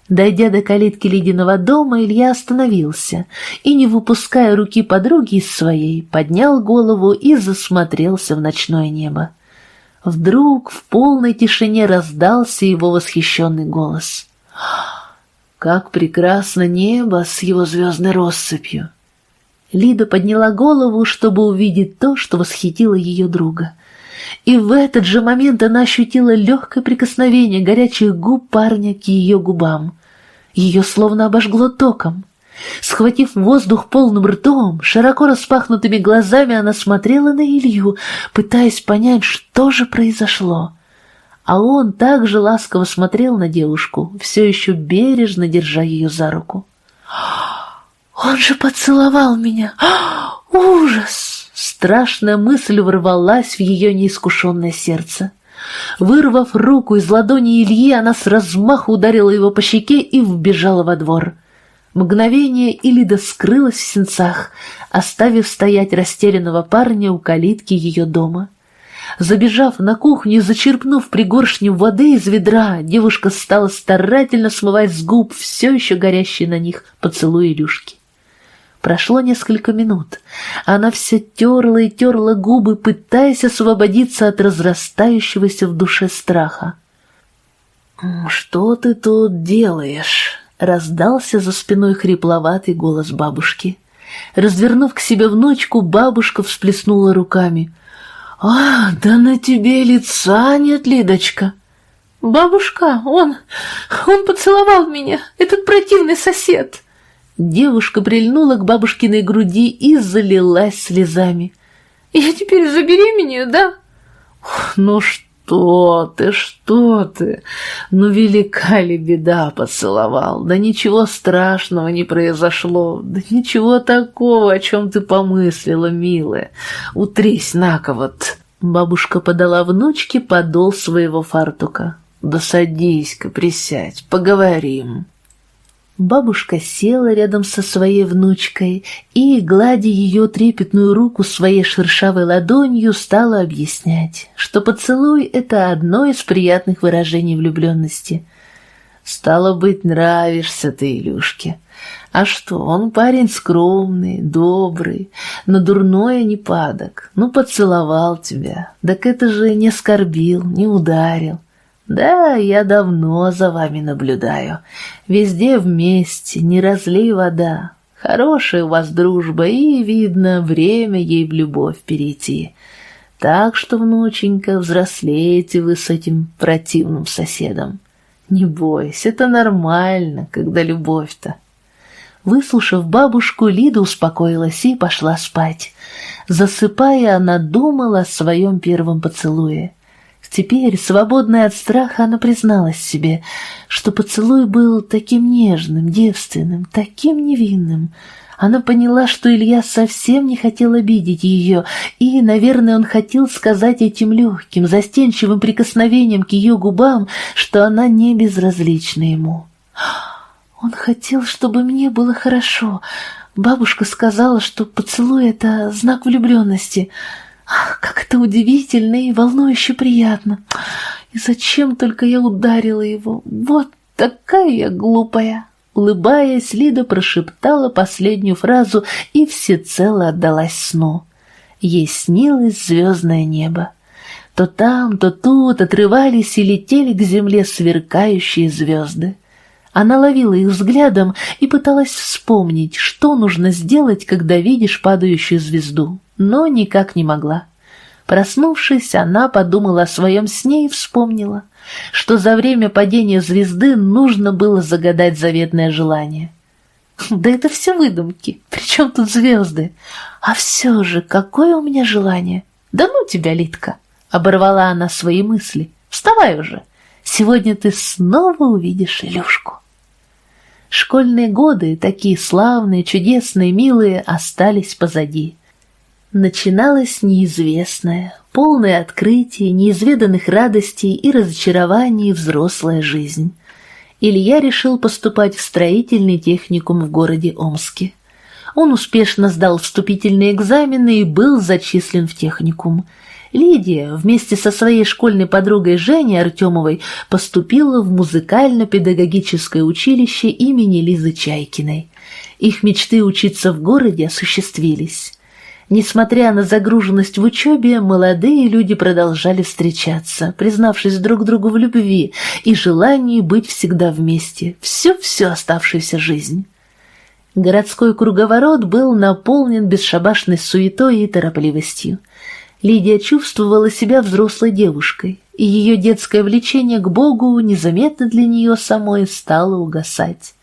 Дойдя до калитки Лидиного дома, Илья остановился и, не выпуская руки подруги из своей, поднял голову и засмотрелся в ночное небо. Вдруг в полной тишине раздался его восхищенный голос. «Как прекрасно небо с его звездной россыпью!» Лида подняла голову, чтобы увидеть то, что восхитило ее друга — и в этот же момент она ощутила легкое прикосновение горячих губ парня к ее губам. Ее словно обожгло током. Схватив воздух полным ртом, широко распахнутыми глазами она смотрела на Илью, пытаясь понять, что же произошло. А он также ласково смотрел на девушку, все еще бережно держа ее за руку. «Он же поцеловал меня! Ужас!» Страшная мысль ворвалась в ее неискушенное сердце. Вырвав руку из ладони Ильи, она с размаху ударила его по щеке и вбежала во двор. Мгновение Илида скрылась в сенцах, оставив стоять растерянного парня у калитки ее дома. Забежав на кухню и зачерпнув пригоршню воды из ведра, девушка стала старательно смывать с губ все еще горящие на них поцелуи Илюшки. Прошло несколько минут. Она все терла и терла губы, пытаясь освободиться от разрастающегося в душе страха. «Что ты тут делаешь?» — раздался за спиной хрипловатый голос бабушки. Развернув к себе внучку, бабушка всплеснула руками. «А, да на тебе лица нет, Лидочка!» «Бабушка, он... он поцеловал меня, этот противный сосед!» Девушка прильнула к бабушкиной груди и залилась слезами. «Я теперь забеременею, да?» «Ну что ты, что ты? Ну велика ли беда поцеловал? Да ничего страшного не произошло, да ничего такого, о чем ты помыслила, милая. Утрись на-ка вот!» Бабушка подала внучке подол своего фартука. «Да садись-ка, присядь, поговорим». Бабушка села рядом со своей внучкой и, гладя ее трепетную руку своей шершавой ладонью, стала объяснять, что поцелуй — это одно из приятных выражений влюбленности. «Стало быть, нравишься ты, Илюшке. А что, он парень скромный, добрый, но дурное не падок. Ну, поцеловал тебя, так это же не оскорбил, не ударил. «Да, я давно за вами наблюдаю. Везде вместе, не разлей вода. Хорошая у вас дружба, и, видно, время ей в любовь перейти. Так что, внученька, взрослеете вы с этим противным соседом. Не бойся, это нормально, когда любовь-то». Выслушав бабушку, Лида успокоилась и пошла спать. Засыпая, она думала о своем первом поцелуе. Теперь, свободная от страха, она призналась себе, что поцелуй был таким нежным, девственным, таким невинным. Она поняла, что Илья совсем не хотел обидеть ее, и, наверное, он хотел сказать этим легким, застенчивым прикосновением к ее губам, что она не безразлична ему. Он хотел, чтобы мне было хорошо. Бабушка сказала, что поцелуй — это знак влюбленности — Ах, как это удивительно и волнующе приятно! И зачем только я ударила его? Вот такая я глупая!» Улыбаясь, Лида прошептала последнюю фразу и всецело отдалась сну. Ей снилось звездное небо. То там, то тут отрывались и летели к земле сверкающие звезды. Она ловила их взглядом и пыталась вспомнить, что нужно сделать, когда видишь падающую звезду, но никак не могла. Проснувшись, она подумала о своем сне и вспомнила, что за время падения звезды нужно было загадать заветное желание. Да это все выдумки, причем тут звезды? А все же, какое у меня желание? Да ну тебя, Литка! Оборвала она свои мысли. Вставай уже, сегодня ты снова увидишь Илюшку. Школьные годы, такие славные, чудесные, милые, остались позади. Начиналось неизвестное, полное открытие, неизведанных радостей и разочарований взрослая жизнь. Илья решил поступать в строительный техникум в городе Омске. Он успешно сдал вступительные экзамены и был зачислен в техникум. Лидия вместе со своей школьной подругой Женей Артемовой поступила в музыкально-педагогическое училище имени Лизы Чайкиной. Их мечты учиться в городе осуществились. Несмотря на загруженность в учебе, молодые люди продолжали встречаться, признавшись друг другу в любви и желании быть всегда вместе, всю-всю оставшуюся жизнь. Городской круговорот был наполнен бесшабашной суетой и торопливостью. Лидия чувствовала себя взрослой девушкой, и ее детское влечение к Богу незаметно для нее самой стало угасать.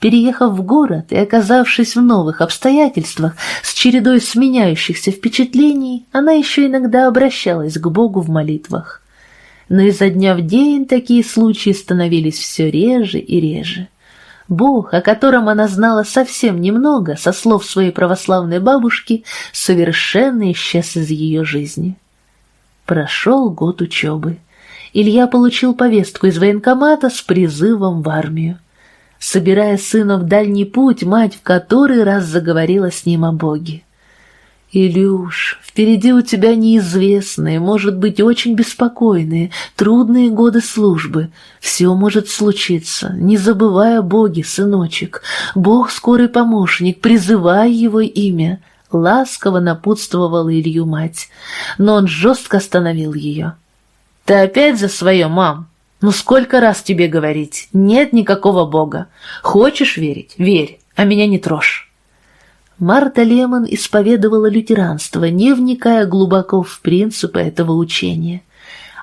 Переехав в город и оказавшись в новых обстоятельствах с чередой сменяющихся впечатлений, она еще иногда обращалась к Богу в молитвах. Но изо дня в день такие случаи становились все реже и реже. Бог, о котором она знала совсем немного, со слов своей православной бабушки, совершенно исчез из ее жизни. Прошел год учебы. Илья получил повестку из военкомата с призывом в армию. Собирая сына в дальний путь, мать в который раз заговорила с ним о Боге. «Илюш, впереди у тебя неизвестные, может быть, очень беспокойные, трудные годы службы. Все может случиться. Не забывай о Боге, сыночек. Бог скорый помощник, призывай Его имя». Ласково напутствовала Илью мать, но он жестко остановил ее. «Ты опять за свое, мам? Ну сколько раз тебе говорить, нет никакого Бога. Хочешь верить? Верь, а меня не трожь. Марта Лемон исповедовала лютеранство, не вникая глубоко в принципы этого учения.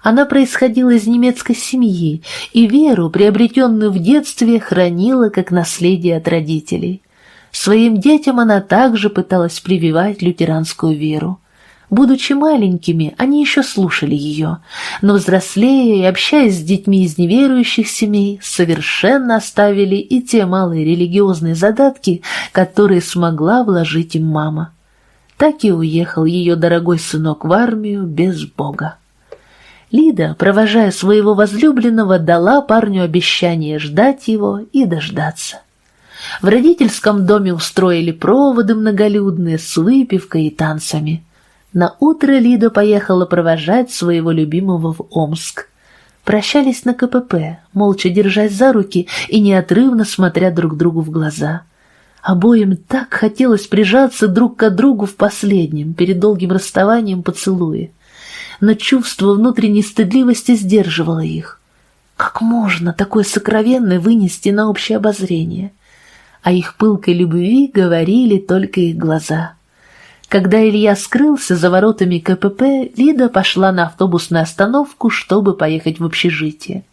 Она происходила из немецкой семьи, и веру, приобретенную в детстве, хранила как наследие от родителей. Своим детям она также пыталась прививать лютеранскую веру. Будучи маленькими, они еще слушали ее, но взрослея и общаясь с детьми из неверующих семей, совершенно оставили и те малые религиозные задатки, которые смогла вложить им мама. Так и уехал ее дорогой сынок в армию без Бога. Лида, провожая своего возлюбленного, дала парню обещание ждать его и дождаться. В родительском доме устроили проводы многолюдные с выпивкой и танцами. На утро Лида поехала провожать своего любимого в Омск. Прощались на КПП, молча держась за руки и неотрывно смотря друг другу в глаза. Обоим так хотелось прижаться друг к другу в последнем, перед долгим расставанием поцелуе. Но чувство внутренней стыдливости сдерживало их. Как можно такое сокровенное вынести на общее обозрение? О их пылкой любви говорили только их глаза — когда Илья скрылся за воротами КПП, Лида пошла на автобусную остановку, чтобы поехать в общежитие.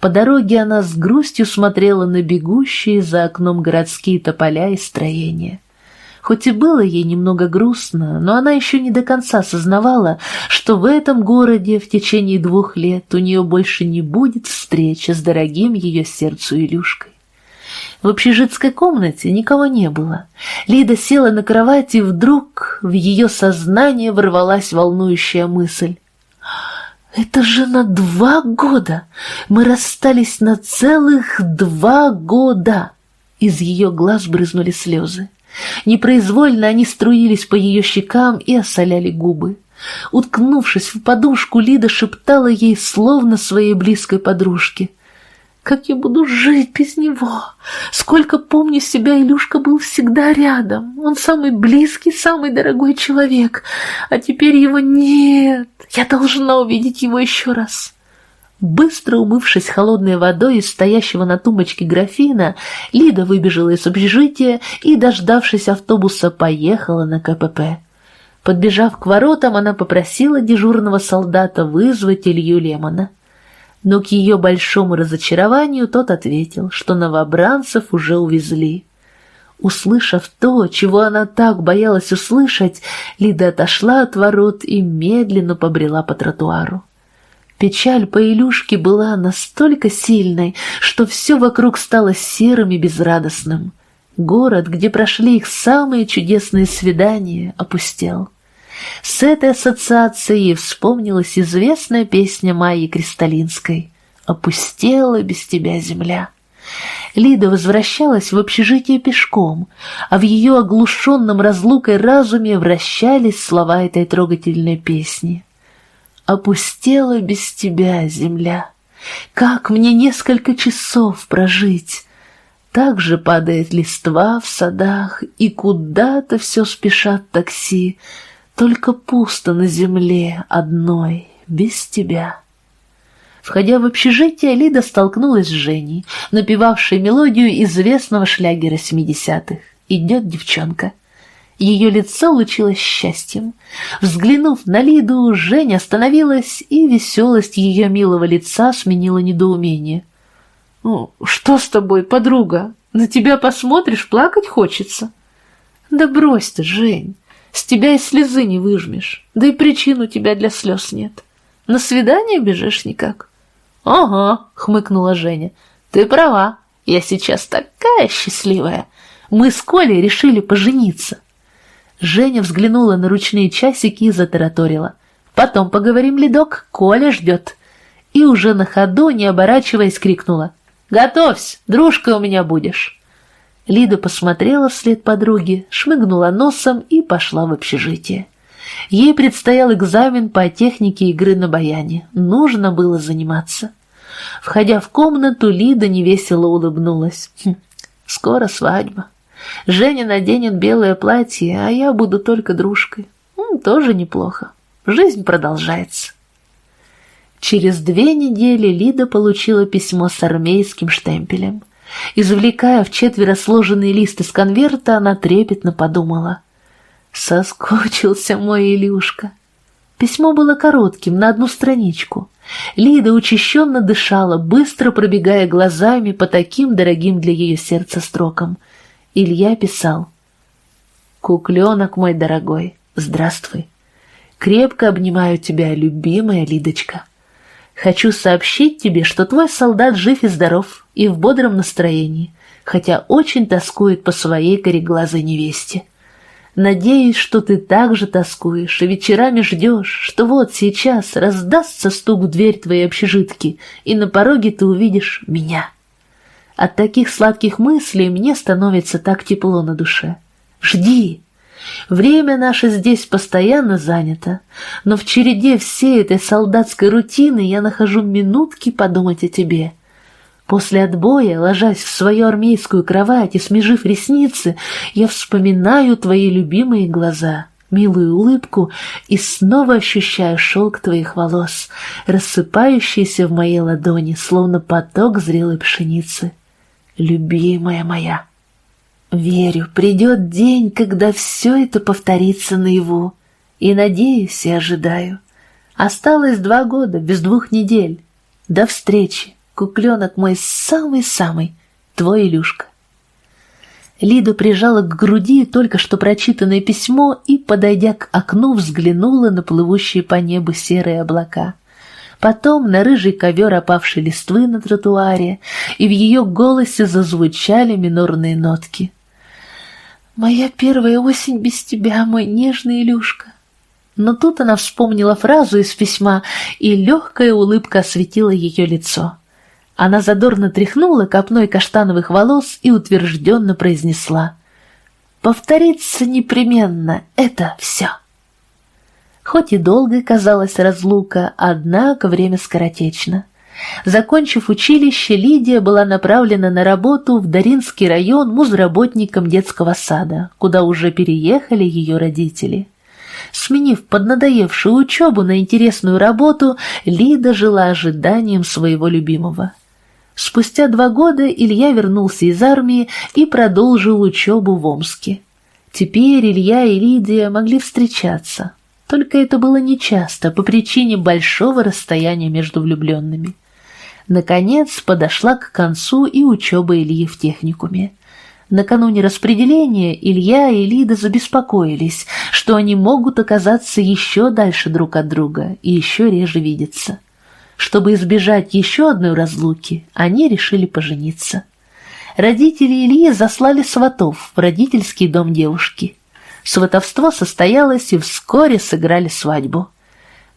По дороге она с грустью смотрела на бегущие за окном городские тополя и строения. Хоть и было ей немного грустно, но она еще не до конца осознавала, что в этом городе в течение двух лет у нее больше не будет встречи с дорогим ее сердцу Илюшкой. В общежитской комнате никого не было. Лида села на кровати, и вдруг в ее сознание ворвалась волнующая мысль. «Это же на два года! Мы расстались на целых два года!» Из ее глаз брызнули слезы. Непроизвольно они струились по ее щекам и осоляли губы. Уткнувшись в подушку, Лида шептала ей, словно своей близкой подружке — как я буду жить без него? Сколько помню себя, Илюшка был всегда рядом. Он самый близкий, самый дорогой человек. А теперь его нет. Я должна увидеть его еще раз. Быстро умывшись холодной водой из стоящего на тумбочке графина, Лида выбежала из общежития и, дождавшись автобуса, поехала на КПП. Подбежав к воротам, она попросила дежурного солдата вызвать Илью Лемона. Но к ее большому разочарованию тот ответил, что новобранцев уже увезли. Услышав то, чего она так боялась услышать, Лида отошла от ворот и медленно побрела по тротуару. Печаль по Илюшке была настолько сильной, что все вокруг стало серым и безрадостным. Город, где прошли их самые чудесные свидания, опустел. С этой ассоциацией вспомнилась известная песня Майи Кристалинской «Опустела без тебя земля». Лида возвращалась в общежитие пешком, а в ее оглушенном разлукой разуме вращались слова этой трогательной песни опустела без тебя земля. Как мне несколько часов прожить? Так же падает листва в садах, и куда-то все спешат такси, только пусто на земле одной, без тебя. Входя в общежитие, Лида столкнулась с Женей, напевавшей мелодию известного шлягера семидесятых. Идет девчонка. Ее лицо лучилось счастьем. Взглянув на Лиду, Женя остановилась, и веселость ее милого лица сменила недоумение. «Ну, что с тобой, подруга? На тебя посмотришь, плакать хочется». «Да брось ты, Жень, с тебя и слезы не выжмешь, да и причин у тебя для слез нет. На свидание бежишь никак?» «Ага», — хмыкнула Женя, — «ты права, я сейчас такая счастливая. Мы с Колей решили пожениться». Женя взглянула на ручные часики и затараторила. «Потом поговорим, ледок, Коля ждет». И уже на ходу, не оборачиваясь, крикнула. «Готовься, дружка у меня будешь». Лида посмотрела вслед подруги, шмыгнула носом и пошла в общежитие. Ей предстоял экзамен по технике игры на баяне. Нужно было заниматься. Входя в комнату, Лида невесело улыбнулась. Хм, «Скоро свадьба». Женя наденет белое платье, а я буду только дружкой. М, тоже неплохо. Жизнь продолжается. Через две недели Лида получила письмо с армейским штемпелем. Извлекая в четверо сложенный лист из конверта, она трепетно подумала. «Соскучился мой Илюшка». Письмо было коротким, на одну страничку. Лида учащенно дышала, быстро пробегая глазами по таким дорогим для ее сердца строкам – Илья писал. «Кукленок мой дорогой, здравствуй. Крепко обнимаю тебя, любимая Лидочка. Хочу сообщить тебе, что твой солдат жив и здоров, и в бодром настроении, хотя очень тоскует по своей кореглазой невесте. Надеюсь, что ты также тоскуешь и вечерами ждешь, что вот сейчас раздастся стук в дверь твоей общежитки, и на пороге ты увидишь меня». От таких сладких мыслей мне становится так тепло на душе. Жди! Время наше здесь постоянно занято, но в череде всей этой солдатской рутины я нахожу минутки подумать о тебе. После отбоя, ложась в свою армейскую кровать и смежив ресницы, я вспоминаю твои любимые глаза, милую улыбку и снова ощущаю шелк твоих волос, рассыпающийся в моей ладони, словно поток зрелой пшеницы любимая моя. Верю, придет день, когда все это повторится наяву, и надеюсь и ожидаю. Осталось два года, без двух недель. До встречи, кукленок мой самый-самый, твой Илюшка. Лида прижала к груди только что прочитанное письмо и, подойдя к окну, взглянула на плывущие по небу серые облака потом на рыжий ковер опавшей листвы на тротуаре, и в ее голосе зазвучали минорные нотки. «Моя первая осень без тебя, мой нежный Илюшка». Но тут она вспомнила фразу из письма, и легкая улыбка осветила ее лицо. Она задорно тряхнула копной каштановых волос и утвержденно произнесла «Повторится непременно это все». Хоть и долгой казалась разлука, однако время скоротечно. Закончив училище, Лидия была направлена на работу в Даринский район музработником детского сада, куда уже переехали ее родители. Сменив поднадоевшую учебу на интересную работу, Лида жила ожиданием своего любимого. Спустя два года Илья вернулся из армии и продолжил учебу в Омске. Теперь Илья и Лидия могли встречаться, только это было нечасто по причине большого расстояния между влюбленными. Наконец подошла к концу и учеба Ильи в техникуме. Накануне распределения Илья и Лида забеспокоились, что они могут оказаться еще дальше друг от друга и еще реже видеться. Чтобы избежать еще одной разлуки, они решили пожениться. Родители Ильи заслали сватов в родительский дом девушки. Сватовство состоялось и вскоре сыграли свадьбу.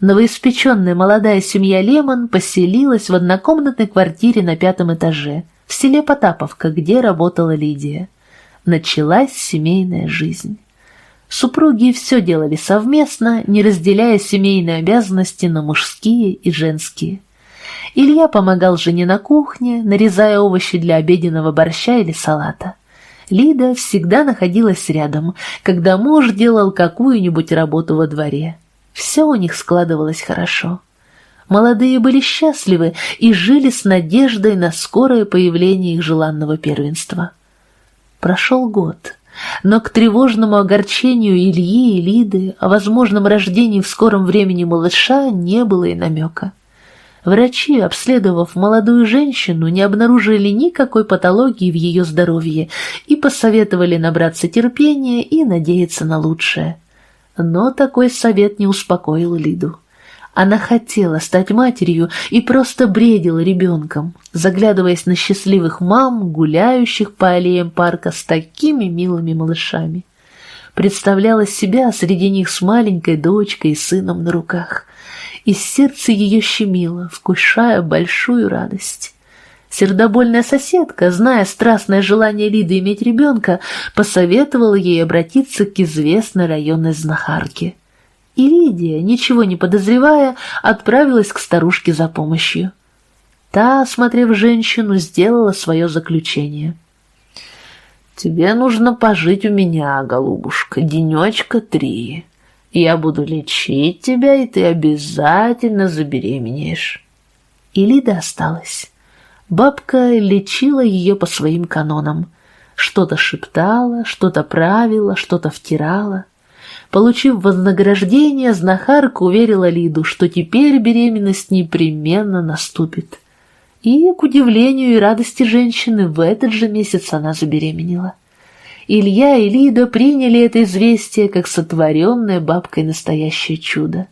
Новоиспеченная молодая семья Лемон поселилась в однокомнатной квартире на пятом этаже, в селе Потаповка, где работала Лидия. Началась семейная жизнь. Супруги все делали совместно, не разделяя семейные обязанности на мужские и женские. Илья помогал жене на кухне, нарезая овощи для обеденного борща или салата. Лида всегда находилась рядом, когда муж делал какую-нибудь работу во дворе. Все у них складывалось хорошо. Молодые были счастливы и жили с надеждой на скорое появление их желанного первенства. Прошел год, но к тревожному огорчению Ильи и Лиды о возможном рождении в скором времени малыша не было и намека. Врачи, обследовав молодую женщину, не обнаружили никакой патологии в ее здоровье и посоветовали набраться терпения и надеяться на лучшее. Но такой совет не успокоил Лиду. Она хотела стать матерью и просто бредила ребенком, заглядываясь на счастливых мам, гуляющих по аллеям парка с такими милыми малышами. Представляла себя среди них с маленькой дочкой и сыном на руках. И сердце ее щемило, вкушая большую радость. Сердобольная соседка, зная страстное желание Лиды иметь ребенка, посоветовала ей обратиться к известной районной знахарке и Лидия, ничего не подозревая, отправилась к старушке за помощью. Та, осмотрев женщину, сделала свое заключение. «Тебе нужно пожить у меня, голубушка, денечка три. Я буду лечить тебя, и ты обязательно забеременеешь». И Лида осталась. Бабка лечила ее по своим канонам. Что-то шептала, что-то правила, что-то втирала. Получив вознаграждение, знахарка уверила Лиду, что теперь беременность непременно наступит. И, к удивлению и радости женщины, в этот же месяц она забеременела. Илья и Лида приняли это известие как сотворенное бабкой настоящее чудо.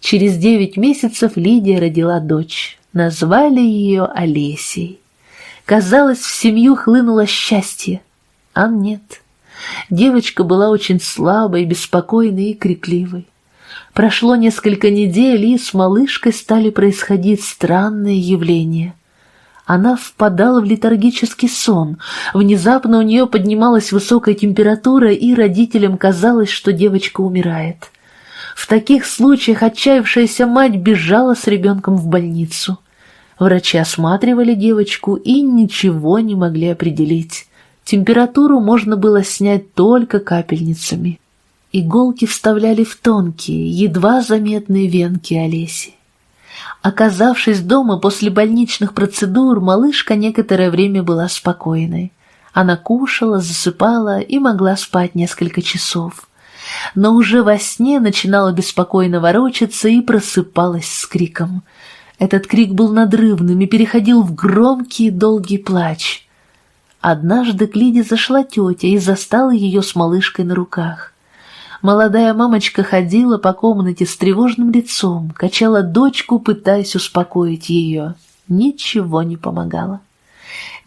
Через девять месяцев Лидия родила дочь. Назвали ее Олесей. Казалось, в семью хлынуло счастье, а нет. Девочка была очень слабой, беспокойной и крикливой. Прошло несколько недель, и с малышкой стали происходить странные явления. Она впадала в летаргический сон, внезапно у нее поднималась высокая температура, и родителям казалось, что девочка умирает. В таких случаях отчаявшаяся мать бежала с ребенком в больницу. Врачи осматривали девочку и ничего не могли определить. Температуру можно было снять только капельницами. Иголки вставляли в тонкие, едва заметные венки Олеси. Оказавшись дома после больничных процедур, малышка некоторое время была спокойной. Она кушала, засыпала и могла спать несколько часов. Но уже во сне начинала беспокойно ворочаться и просыпалась с криком. Этот крик был надрывным и переходил в громкий долгий плач. Однажды к Лиде зашла тетя и застала ее с малышкой на руках. Молодая мамочка ходила по комнате с тревожным лицом, качала дочку, пытаясь успокоить ее. Ничего не помогало.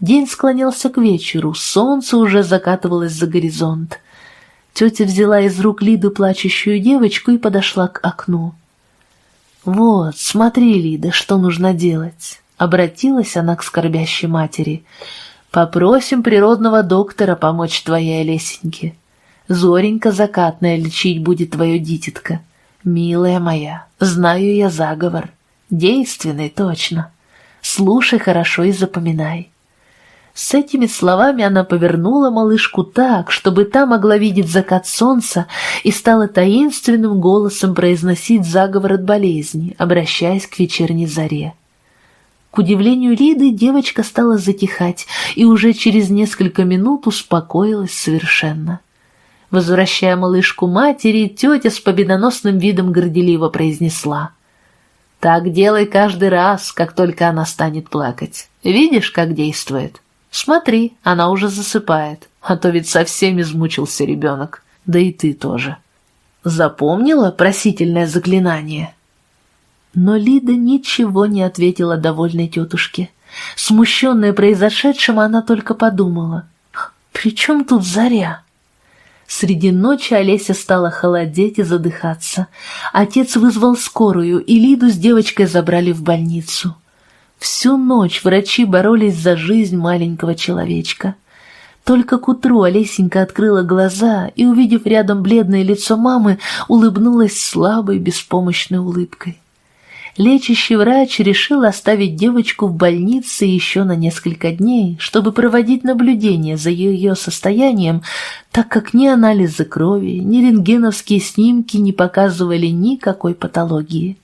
День склонялся к вечеру, солнце уже закатывалось за горизонт. Тетя взяла из рук Лиды плачущую девочку и подошла к окну. «Вот, смотри, Лида, что нужно делать», — обратилась она к скорбящей матери — Попросим природного доктора помочь твоей Олесеньке. Зоренька закатная лечить будет твое дитятко. Милая моя, знаю я заговор. Действенный точно. Слушай хорошо и запоминай. С этими словами она повернула малышку так, чтобы та могла видеть закат солнца и стала таинственным голосом произносить заговор от болезни, обращаясь к вечерней заре. К удивлению Лиды девочка стала затихать и уже через несколько минут успокоилась совершенно. Возвращая малышку матери, тетя с победоносным видом горделиво произнесла. «Так делай каждый раз, как только она станет плакать. Видишь, как действует?» Смотри, она уже засыпает, а то ведь совсем измучился ребенок, да и ты тоже. Запомнила просительное заклинание? Но Лида ничего не ответила довольной тетушке. Смущенная произошедшим, она только подумала. «При чем тут заря?» Среди ночи Олеся стала холодеть и задыхаться. Отец вызвал скорую, и Лиду с девочкой забрали в больницу. Всю ночь врачи боролись за жизнь маленького человечка. Только к утру Олесенька открыла глаза и, увидев рядом бледное лицо мамы, улыбнулась слабой, беспомощной улыбкой. Лечащий врач решил оставить девочку в больнице еще на несколько дней, чтобы проводить наблюдение за ее состоянием, так как ни анализы крови, ни рентгеновские снимки не показывали никакой патологии.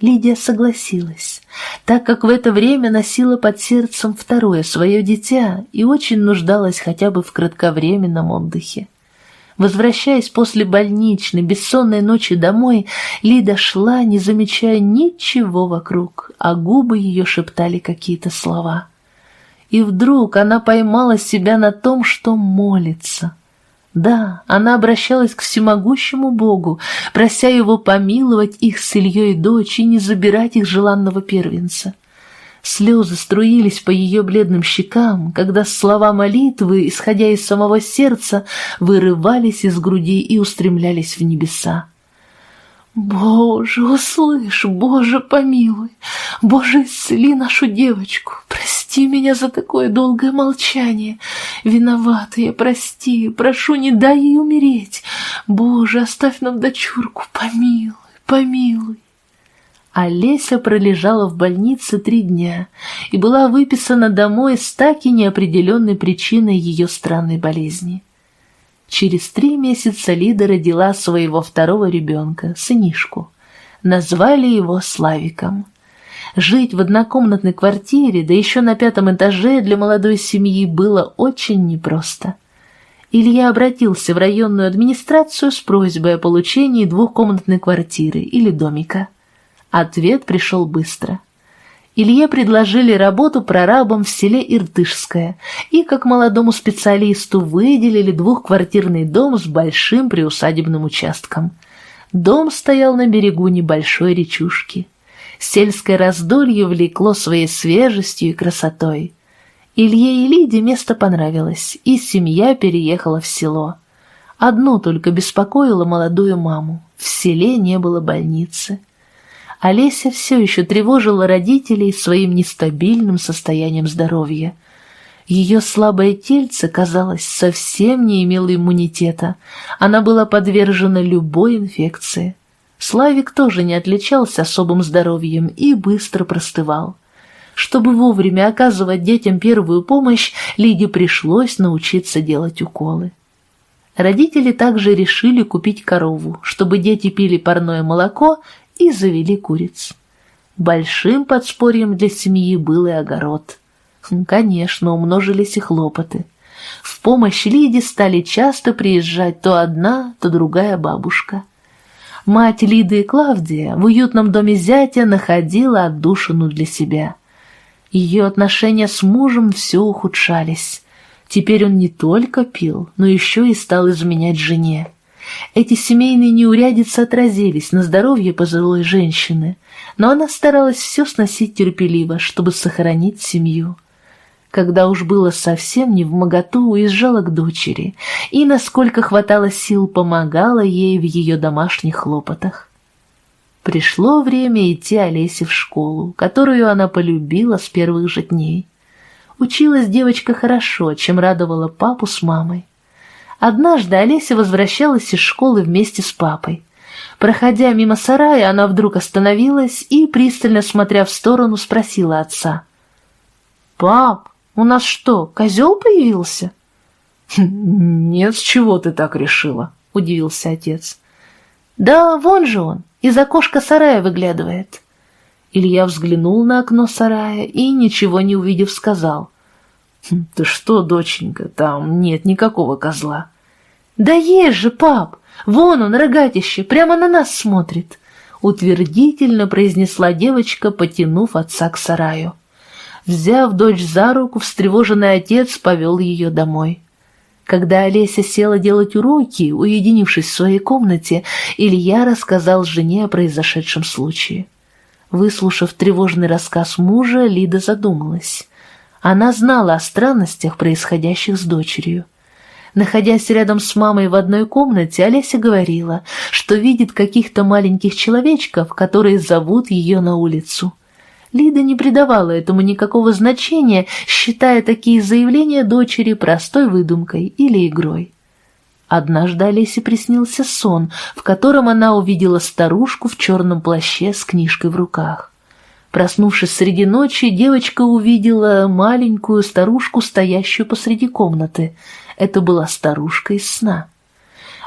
Лидия согласилась, так как в это время носила под сердцем второе свое дитя и очень нуждалась хотя бы в кратковременном отдыхе. Возвращаясь после больничной, бессонной ночи домой, Лида шла, не замечая ничего вокруг, а губы ее шептали какие-то слова. И вдруг она поймала себя на том, что молится — да, она обращалась к всемогущему Богу, прося его помиловать их с Ильей дочь и не забирать их желанного первенца. Слезы струились по ее бледным щекам, когда слова молитвы, исходя из самого сердца, вырывались из груди и устремлялись в небеса. «Боже, услышь, Боже, помилуй! Боже, исцели нашу девочку! Прости меня за такое долгое молчание! Виновата я, прости, прошу, не дай ей умереть! Боже, оставь нам дочурку, помилуй, помилуй!» Олеся пролежала в больнице три дня и была выписана домой с так и неопределенной причиной ее странной болезни. Через три месяца Лида родила своего второго ребенка, сынишку. Назвали его Славиком. Жить в однокомнатной квартире, да еще на пятом этаже для молодой семьи было очень непросто. Илья обратился в районную администрацию с просьбой о получении двухкомнатной квартиры или домика. Ответ пришел быстро – Илье предложили работу прорабом в селе Иртышское и, как молодому специалисту, выделили двухквартирный дом с большим приусадебным участком. Дом стоял на берегу небольшой речушки. Сельское раздолье влекло своей свежестью и красотой. Илье и Лиде место понравилось, и семья переехала в село. Одно только беспокоило молодую маму – в селе не было больницы. Олеся все еще тревожила родителей своим нестабильным состоянием здоровья. Ее слабое тельце, казалось, совсем не имело иммунитета. Она была подвержена любой инфекции. Славик тоже не отличался особым здоровьем и быстро простывал. Чтобы вовремя оказывать детям первую помощь, Лиде пришлось научиться делать уколы. Родители также решили купить корову, чтобы дети пили парное молоко и завели куриц. Большим подспорьем для семьи был и огород. Конечно, умножились и хлопоты. В помощь Лиде стали часто приезжать то одна, то другая бабушка. Мать Лиды и Клавдия в уютном доме зятя находила отдушину для себя. Ее отношения с мужем все ухудшались. Теперь он не только пил, но еще и стал изменять жене. Эти семейные неурядицы отразились на здоровье пожилой женщины, но она старалась все сносить терпеливо, чтобы сохранить семью. Когда уж было совсем не в моготу, уезжала к дочери и, насколько хватало сил, помогала ей в ее домашних хлопотах. Пришло время идти Олесе в школу, которую она полюбила с первых же дней. Училась девочка хорошо, чем радовала папу с мамой. Однажды Олеся возвращалась из школы вместе с папой. Проходя мимо сарая, она вдруг остановилась и, пристально смотря в сторону, спросила отца. «Пап, У нас что, козел появился?» <laughs> «Нет, с чего ты так решила?» — удивился отец. «Да вон же он, из окошка сарая выглядывает». Илья взглянул на окно сарая и, ничего не увидев, сказал. <laughs> «Хм, «Ты что, доченька, там нет никакого козла». «Да есть же, пап! Вон он, рогатище, прямо на нас смотрит!» Утвердительно произнесла девочка, потянув отца к сараю. Взяв дочь за руку, встревоженный отец повел ее домой. Когда Олеся села делать уроки, уединившись в своей комнате, Илья рассказал жене о произошедшем случае. Выслушав тревожный рассказ мужа, Лида задумалась. Она знала о странностях, происходящих с дочерью. Находясь рядом с мамой в одной комнате, Олеся говорила, что видит каких-то маленьких человечков, которые зовут ее на улицу. Лида не придавала этому никакого значения, считая такие заявления дочери простой выдумкой или игрой. Однажды Олесе приснился сон, в котором она увидела старушку в черном плаще с книжкой в руках. Проснувшись среди ночи, девочка увидела маленькую старушку, стоящую посреди комнаты. Это была старушка из сна.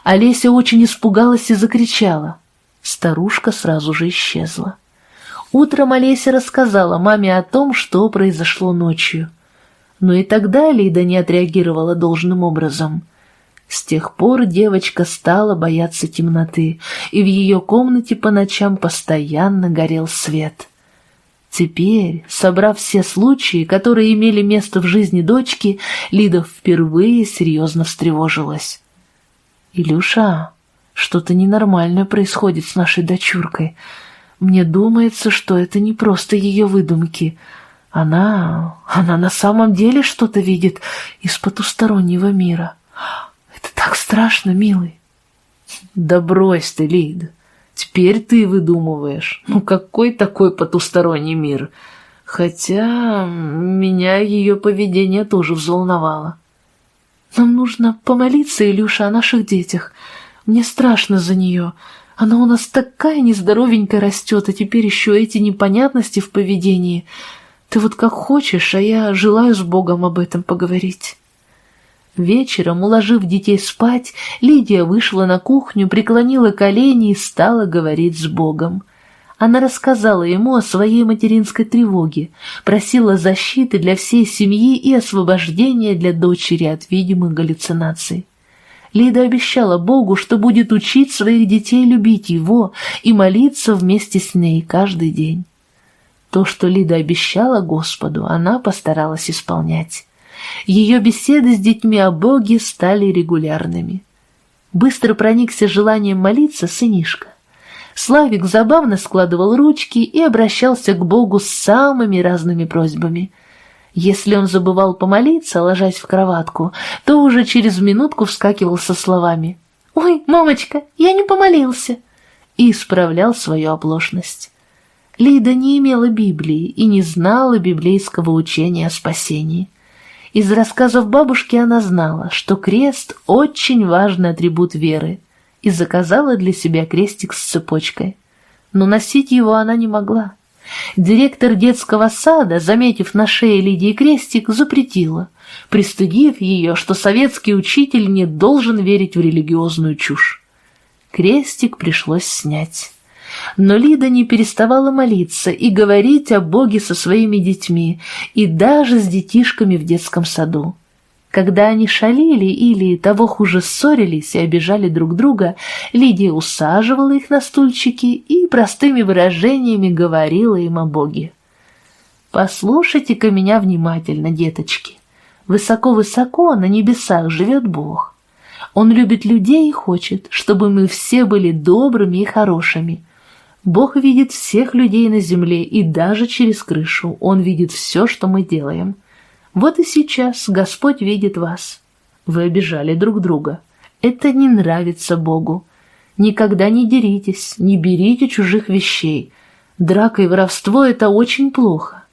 Олеся очень испугалась и закричала. Старушка сразу же исчезла. Утром Олеся рассказала маме о том, что произошло ночью. Но и тогда Лида не отреагировала должным образом – с тех пор девочка стала бояться темноты, и в ее комнате по ночам постоянно горел свет. Теперь, собрав все случаи, которые имели место в жизни дочки, Лида впервые серьезно встревожилась. «Илюша, что-то ненормальное происходит с нашей дочуркой. Мне думается, что это не просто ее выдумки. Она... она на самом деле что-то видит из потустороннего мира». Это так страшно, милый. Да брось ты, Лид. Теперь ты выдумываешь. Ну какой такой потусторонний мир? Хотя меня ее поведение тоже взволновало. Нам нужно помолиться, Илюша, о наших детях. Мне страшно за нее. Она у нас такая нездоровенькая растет, а теперь еще эти непонятности в поведении. Ты вот как хочешь, а я желаю с Богом об этом поговорить. Вечером, уложив детей спать, Лидия вышла на кухню, преклонила колени и стала говорить с Богом. Она рассказала ему о своей материнской тревоге, просила защиты для всей семьи и освобождения для дочери от видимых галлюцинаций. Лида обещала Богу, что будет учить своих детей любить Его и молиться вместе с ней каждый день. То, что Лида обещала Господу, она постаралась исполнять. Ее беседы с детьми о Боге стали регулярными. Быстро проникся желанием молиться сынишка. Славик забавно складывал ручки и обращался к Богу с самыми разными просьбами. Если он забывал помолиться, ложась в кроватку, то уже через минутку вскакивал со словами «Ой, мамочка, я не помолился!» и исправлял свою оплошность. Лида не имела Библии и не знала библейского учения о спасении. Из рассказов бабушки она знала, что крест – очень важный атрибут веры, и заказала для себя крестик с цепочкой. Но носить его она не могла. Директор детского сада, заметив на шее Лидии крестик, запретила, пристыдив ее, что советский учитель не должен верить в религиозную чушь. Крестик пришлось снять. Но Лида не переставала молиться и говорить о Боге со своими детьми, и даже с детишками в детском саду. Когда они шалили или, того хуже, ссорились и обижали друг друга, Лидия усаживала их на стульчики и простыми выражениями говорила им о Боге. «Послушайте-ка меня внимательно, деточки. Высоко-высоко на небесах живет Бог. Он любит людей и хочет, чтобы мы все были добрыми и хорошими, Бог видит всех людей на земле, и даже через крышу Он видит все, что мы делаем. Вот и сейчас Господь видит вас. Вы обижали друг друга. Это не нравится Богу. Никогда не деритесь, не берите чужих вещей. Драка и воровство — это очень плохо.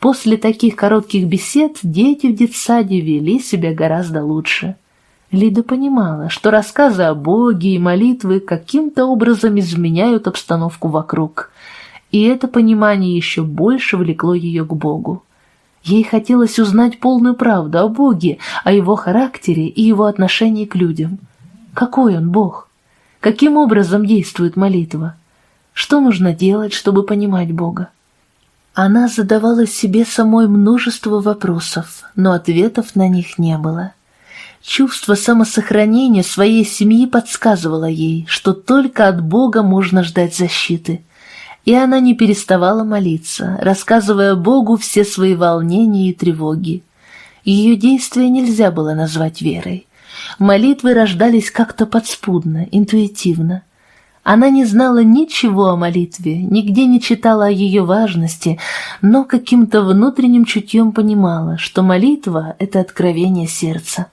После таких коротких бесед дети в детсаде вели себя гораздо лучше. Лида понимала, что рассказы о Боге и молитвы каким-то образом изменяют обстановку вокруг, и это понимание еще больше влекло ее к Богу. Ей хотелось узнать полную правду о Боге, о его характере и его отношении к людям. Какой он Бог? Каким образом действует молитва? Что нужно делать, чтобы понимать Бога? Она задавала себе самой множество вопросов, но ответов на них не было. Чувство самосохранения своей семьи подсказывало ей, что только от Бога можно ждать защиты. И она не переставала молиться, рассказывая Богу все свои волнения и тревоги. Ее действия нельзя было назвать верой. Молитвы рождались как-то подспудно, интуитивно. Она не знала ничего о молитве, нигде не читала о ее важности, но каким-то внутренним чутьем понимала, что молитва — это откровение сердца.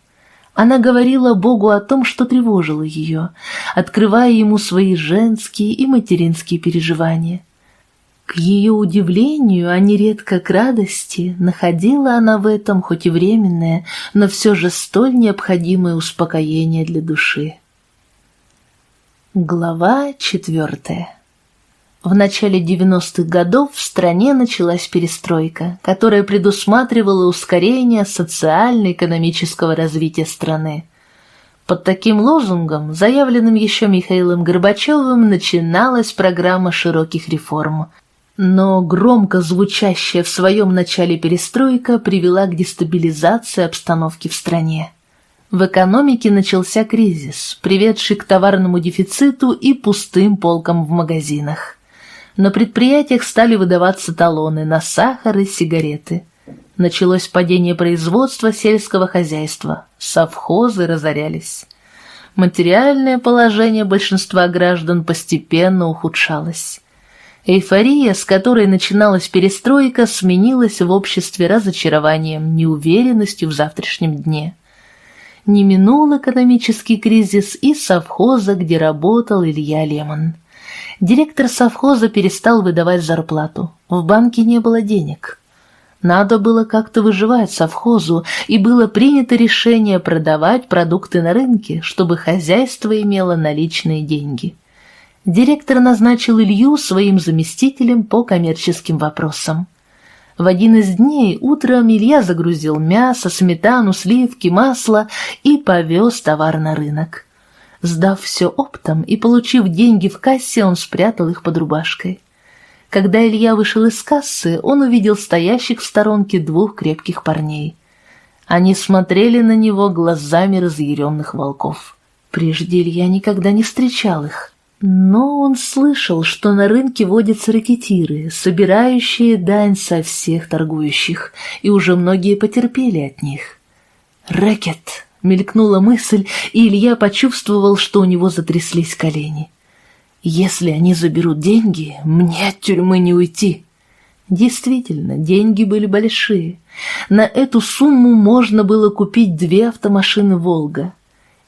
Она говорила Богу о том, что тревожило ее, открывая ему свои женские и материнские переживания. К ее удивлению, а нередко к радости, находила она в этом хоть и временное, но все же столь необходимое успокоение для души. Глава четвертая в начале 90-х годов в стране началась перестройка, которая предусматривала ускорение социально-экономического развития страны. Под таким лозунгом, заявленным еще Михаилом Горбачевым, начиналась программа широких реформ. Но громко звучащая в своем начале перестройка привела к дестабилизации обстановки в стране. В экономике начался кризис, приведший к товарному дефициту и пустым полкам в магазинах на предприятиях стали выдаваться талоны на сахар и сигареты. Началось падение производства сельского хозяйства, совхозы разорялись. Материальное положение большинства граждан постепенно ухудшалось. Эйфория, с которой начиналась перестройка, сменилась в обществе разочарованием, неуверенностью в завтрашнем дне. Не минул экономический кризис и совхоза, где работал Илья Лемон. Директор совхоза перестал выдавать зарплату. В банке не было денег. Надо было как-то выживать совхозу, и было принято решение продавать продукты на рынке, чтобы хозяйство имело наличные деньги. Директор назначил Илью своим заместителем по коммерческим вопросам. В один из дней утром Илья загрузил мясо, сметану, сливки, масло и повез товар на рынок. Сдав все оптом и получив деньги в кассе, он спрятал их под рубашкой. Когда Илья вышел из кассы, он увидел стоящих в сторонке двух крепких парней. Они смотрели на него глазами разъяренных волков. Прежде Илья никогда не встречал их. Но он слышал, что на рынке водятся ракетиры, собирающие дань со всех торгующих, и уже многие потерпели от них. «Рэкет!» Мелькнула мысль, и Илья почувствовал, что у него затряслись колени. «Если они заберут деньги, мне от тюрьмы не уйти». Действительно, деньги были большие. На эту сумму можно было купить две автомашины «Волга».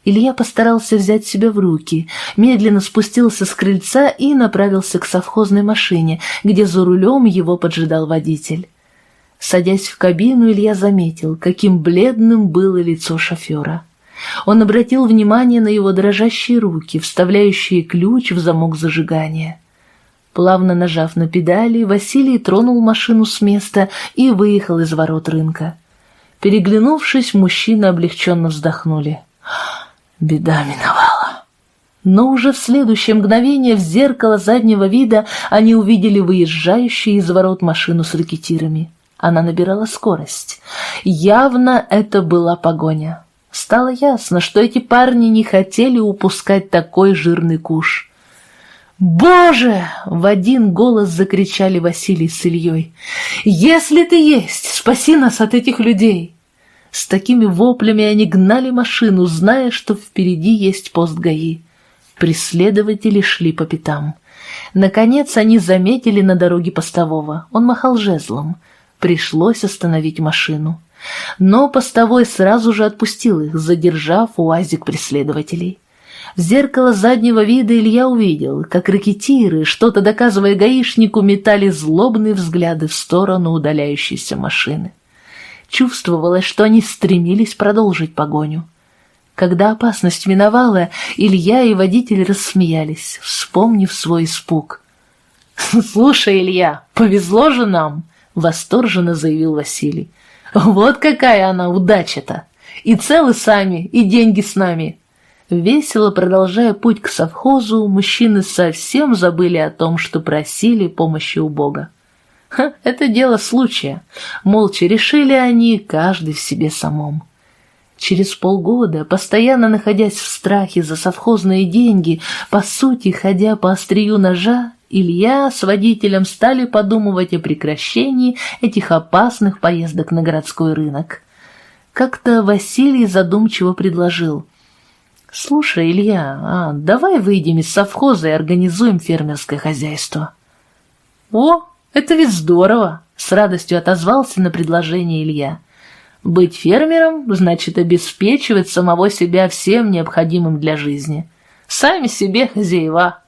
Илья постарался взять себя в руки, медленно спустился с крыльца и направился к совхозной машине, где за рулем его поджидал водитель. Садясь в кабину, Илья заметил, каким бледным было лицо шофера. Он обратил внимание на его дрожащие руки, вставляющие ключ в замок зажигания. Плавно нажав на педали, Василий тронул машину с места и выехал из ворот рынка. Переглянувшись, мужчины облегченно вздохнули. Беда миновала. Но уже в следующее мгновение в зеркало заднего вида они увидели выезжающую из ворот машину с ракетирами. Она набирала скорость. Явно это была погоня. Стало ясно, что эти парни не хотели упускать такой жирный куш. «Боже!» — в один голос закричали Василий с Ильей. «Если ты есть, спаси нас от этих людей!» С такими воплями они гнали машину, зная, что впереди есть пост ГАИ. Преследователи шли по пятам. Наконец они заметили на дороге постового. Он махал жезлом. Пришлось остановить машину. Но постовой сразу же отпустил их, задержав уазик преследователей. В зеркало заднего вида Илья увидел, как ракетиры, что-то доказывая гаишнику, метали злобные взгляды в сторону удаляющейся машины. Чувствовалось, что они стремились продолжить погоню. Когда опасность миновала, Илья и водитель рассмеялись, вспомнив свой испуг. «Слушай, Илья, повезло же нам!» Восторженно заявил Василий. «Вот какая она удача-то! И целы сами, и деньги с нами!» Весело продолжая путь к совхозу, мужчины совсем забыли о том, что просили помощи у Бога. Ха, это дело случая. Молча решили они, каждый в себе самом. Через полгода, постоянно находясь в страхе за совхозные деньги, по сути, ходя по острию ножа, Илья с водителем стали подумывать о прекращении этих опасных поездок на городской рынок. Как-то Василий задумчиво предложил. «Слушай, Илья, а давай выйдем из совхоза и организуем фермерское хозяйство». «О, это ведь здорово!» — с радостью отозвался на предложение Илья. «Быть фермером значит обеспечивать самого себя всем необходимым для жизни. Сами себе хозяева».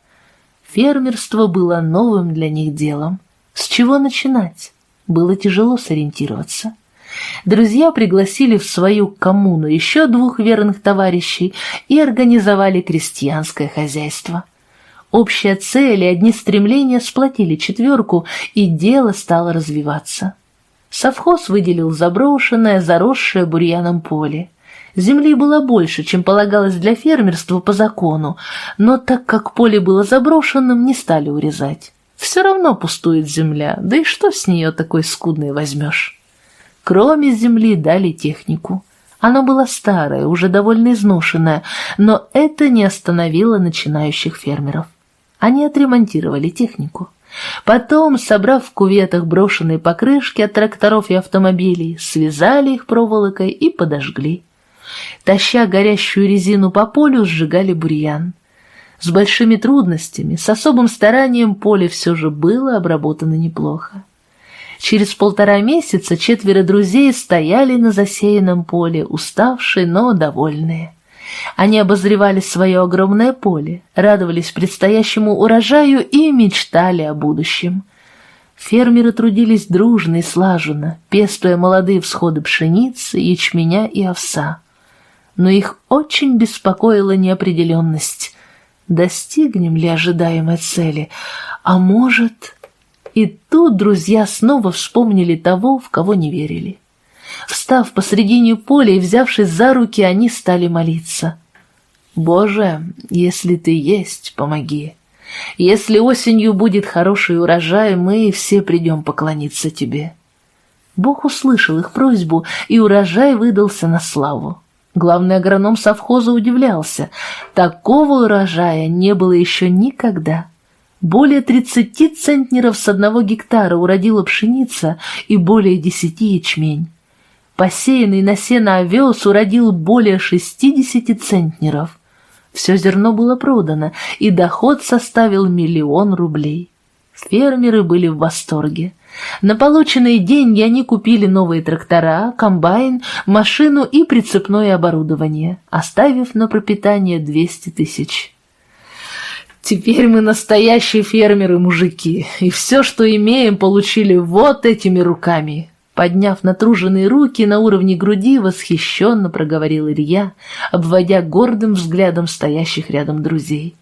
Фермерство было новым для них делом. С чего начинать? Было тяжело сориентироваться. Друзья пригласили в свою коммуну еще двух верных товарищей и организовали крестьянское хозяйство. Общая цель и одни стремления сплотили четверку, и дело стало развиваться. Совхоз выделил заброшенное, заросшее бурьяном поле. Земли было больше, чем полагалось для фермерства по закону, но так как поле было заброшенным, не стали урезать. Все равно пустует земля, да и что с нее такой скудной возьмешь? Кроме земли дали технику. Она была старая, уже довольно изношенная, но это не остановило начинающих фермеров. Они отремонтировали технику. Потом, собрав в куветах брошенные покрышки от тракторов и автомобилей, связали их проволокой и подожгли. Таща горящую резину по полю, сжигали бурьян. С большими трудностями, с особым старанием поле все же было обработано неплохо. Через полтора месяца четверо друзей стояли на засеянном поле, уставшие, но довольные. Они обозревали свое огромное поле, радовались предстоящему урожаю и мечтали о будущем. Фермеры трудились дружно и слаженно, пестуя молодые всходы пшеницы, ячменя и овса но их очень беспокоила неопределенность. Достигнем ли ожидаемой цели? А может... И тут друзья снова вспомнили того, в кого не верили. Встав посредине поля и взявшись за руки, они стали молиться. «Боже, если ты есть, помоги. Если осенью будет хороший урожай, мы все придем поклониться тебе». Бог услышал их просьбу, и урожай выдался на славу. Главный агроном совхоза удивлялся. Такого урожая не было еще никогда. Более 30 центнеров с одного гектара уродила пшеница и более 10 ячмень. Посеянный на сено овес уродил более 60 центнеров. Все зерно было продано, и доход составил миллион рублей. Фермеры были в восторге. На полученные деньги они купили новые трактора, комбайн, машину и прицепное оборудование, оставив на пропитание 200 тысяч. Теперь мы настоящие фермеры-мужики, и все, что имеем, получили вот этими руками. Подняв натруженные руки на уровне груди, восхищенно проговорил Илья, обводя гордым взглядом стоящих рядом друзей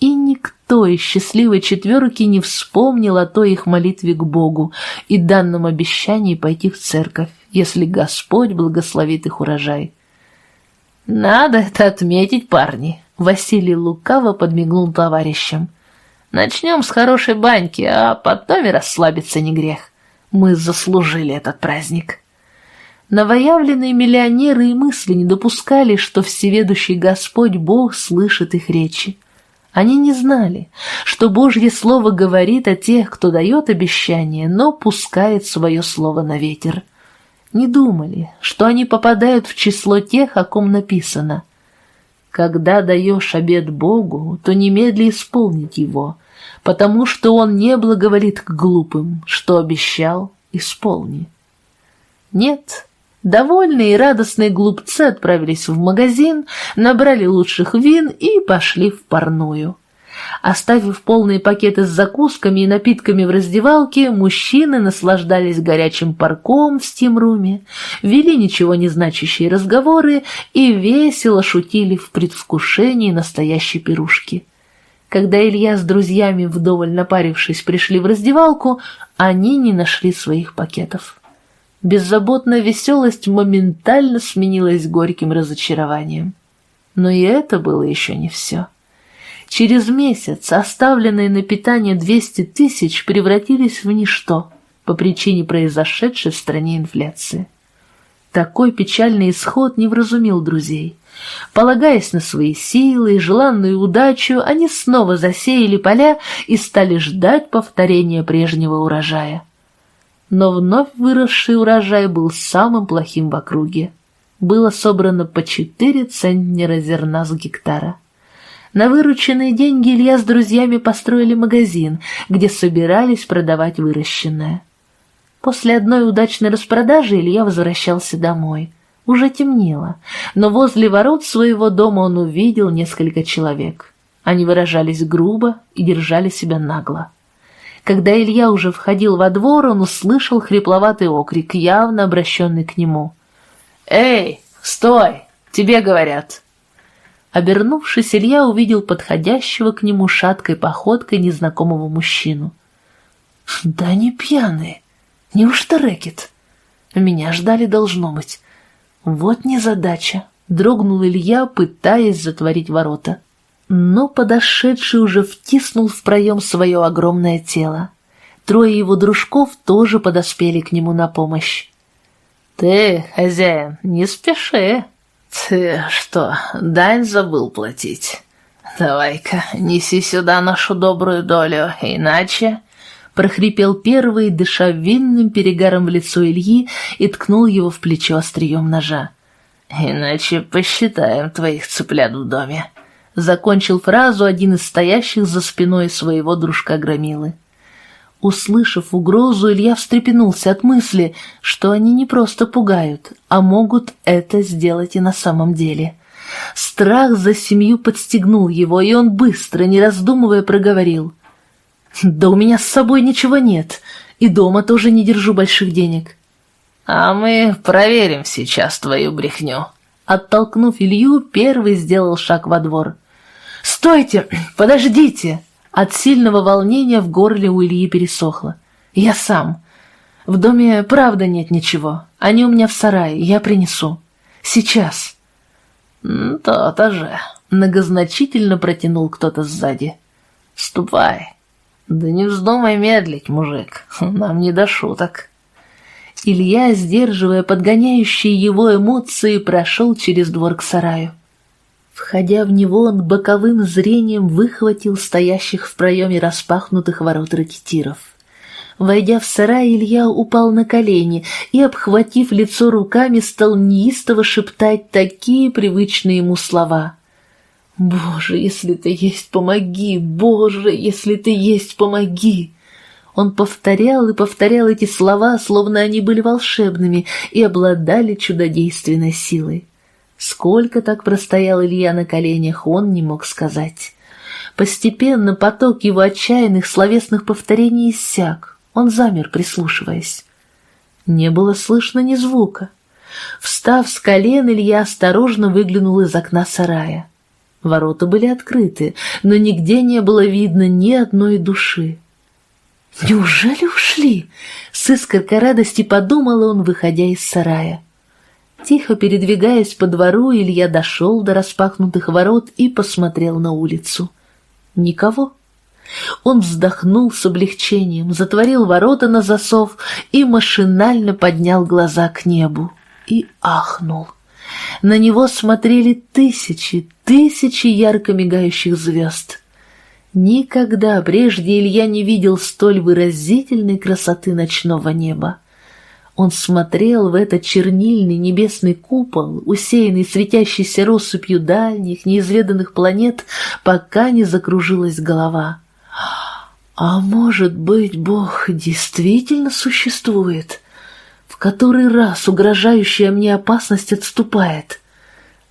и никто из счастливой четверки не вспомнил о той их молитве к Богу и данном обещании пойти в церковь, если Господь благословит их урожай. «Надо это отметить, парни!» — Василий лукаво подмигнул товарищам. «Начнем с хорошей баньки, а потом и расслабиться не грех. Мы заслужили этот праздник». Новоявленные миллионеры и мысли не допускали, что всеведущий Господь Бог слышит их речи. Они не знали, что Божье Слово говорит о тех, кто дает обещание, но пускает свое слово на ветер. Не думали, что они попадают в число тех, о ком написано. Когда даешь обед Богу, то немедли исполнить его, потому что Он не благоволит к глупым, что обещал, исполни. Нет, Довольные и радостные глупцы отправились в магазин, набрали лучших вин и пошли в парную. Оставив полные пакеты с закусками и напитками в раздевалке, мужчины наслаждались горячим парком в стимруме, вели ничего не значащие разговоры и весело шутили в предвкушении настоящей пирушки. Когда Илья с друзьями, вдоволь напарившись, пришли в раздевалку, они не нашли своих пакетов. Беззаботная веселость моментально сменилась горьким разочарованием. Но и это было еще не все. Через месяц оставленные на питание 200 тысяч превратились в ничто по причине произошедшей в стране инфляции. Такой печальный исход не вразумил друзей. Полагаясь на свои силы и желанную удачу, они снова засеяли поля и стали ждать повторения прежнего урожая. Но вновь выросший урожай был самым плохим в округе. Было собрано по четыре центнера зерна с гектара. На вырученные деньги Илья с друзьями построили магазин, где собирались продавать выращенное. После одной удачной распродажи Илья возвращался домой. Уже темнело, но возле ворот своего дома он увидел несколько человек. Они выражались грубо и держали себя нагло. Когда Илья уже входил во двор, он услышал хрипловатый окрик, явно обращенный к нему. «Эй, стой! Тебе говорят!» Обернувшись, Илья увидел подходящего к нему шаткой походкой незнакомого мужчину. «Да не пьяные!» Неужто рэкет? Меня ждали, должно быть. Вот незадача. Дрогнул Илья, пытаясь затворить ворота. Но подошедший уже втиснул в проем свое огромное тело. Трое его дружков тоже подоспели к нему на помощь. «Ты, хозяин, не спеши. Ты что, дань забыл платить? Давай-ка, неси сюда нашу добрую долю, иначе...» прохрипел первый, дыша винным перегаром в лицо Ильи и ткнул его в плечо острием ножа. «Иначе посчитаем твоих цыплят в доме», — закончил фразу один из стоящих за спиной своего дружка Громилы. Услышав угрозу, Илья встрепенулся от мысли, что они не просто пугают, а могут это сделать и на самом деле. Страх за семью подстегнул его, и он быстро, не раздумывая, проговорил. Да у меня с собой ничего нет, и дома тоже не держу больших денег. А мы проверим сейчас твою брехню. Оттолкнув Илью, первый сделал шаг во двор. «Стойте! Подождите!» От сильного волнения в горле у Ильи пересохло. «Я сам. В доме правда нет ничего. Они у меня в сарае, я принесу. Сейчас». «То-то же», — многозначительно протянул кто-то сзади. «Ступай, «Да не вздумай медлить, мужик, нам не до шуток». Илья, сдерживая подгоняющие его эмоции, прошел через двор к сараю. Входя в него, он боковым зрением выхватил стоящих в проеме распахнутых ворот ракетиров. Войдя в сарай, Илья упал на колени и, обхватив лицо руками, стал неистово шептать такие привычные ему слова — «Боже, если ты есть, помоги! Боже, если ты есть, помоги!» Он повторял и повторял эти слова, словно они были волшебными и обладали чудодейственной силой. Сколько так простоял Илья на коленях, он не мог сказать. Постепенно поток его отчаянных словесных повторений иссяк. Он замер, прислушиваясь. Не было слышно ни звука. Встав с колен, Илья осторожно выглянул из окна сарая. Ворота были открыты, но нигде не было видно ни одной души. «Неужели ушли?» — с искоркой радости подумал он, выходя из сарая. Тихо передвигаясь по двору, Илья дошел до распахнутых ворот и посмотрел на улицу. Никого. Он вздохнул с облегчением, затворил ворота на засов и машинально поднял глаза к небу и ахнул. На него смотрели тысячи, тысячи ярко мигающих звезд. Никогда прежде Илья не видел столь выразительной красоты ночного неба. Он смотрел в этот чернильный небесный купол, усеянный светящейся россыпью дальних, неизведанных планет, пока не закружилась голова. А может быть, Бог действительно существует? который раз угрожающая мне опасность отступает.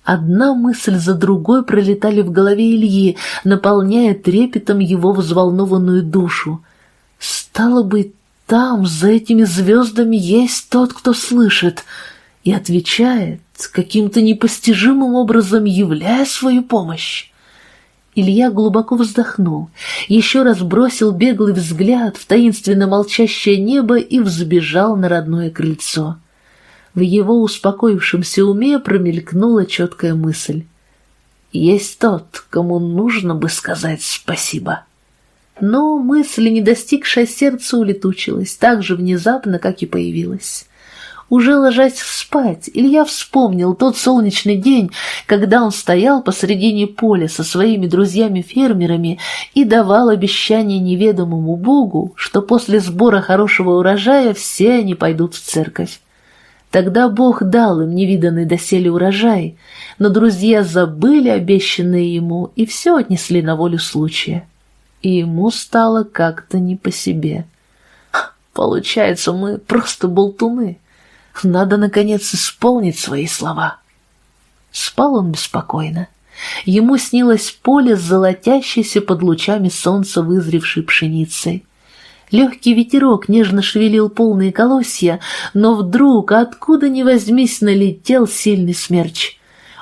Одна мысль за другой пролетали в голове Ильи, наполняя трепетом его взволнованную душу. Стало быть, там, за этими звездами, есть тот, кто слышит и отвечает, каким-то непостижимым образом являя свою помощь. Илья глубоко вздохнул, еще раз бросил беглый взгляд в таинственно молчащее небо и взбежал на родное крыльцо. В его успокоившемся уме промелькнула четкая мысль. «Есть тот, кому нужно бы сказать спасибо». Но мысль, не достигшая сердца, улетучилась так же внезапно, как и появилась. Уже ложась спать, Илья вспомнил тот солнечный день, когда он стоял посредине поля со своими друзьями-фермерами и давал обещание неведомому Богу, что после сбора хорошего урожая все они пойдут в церковь. Тогда Бог дал им невиданный доселе урожай, но друзья забыли обещанное ему и все отнесли на волю случая. И ему стало как-то не по себе. Получается, мы просто болтуны. Надо, наконец, исполнить свои слова. Спал он беспокойно. Ему снилось поле с золотящейся под лучами солнца вызревшей пшеницей. Легкий ветерок нежно шевелил полные колосья, но вдруг, откуда ни возьмись, налетел сильный смерч.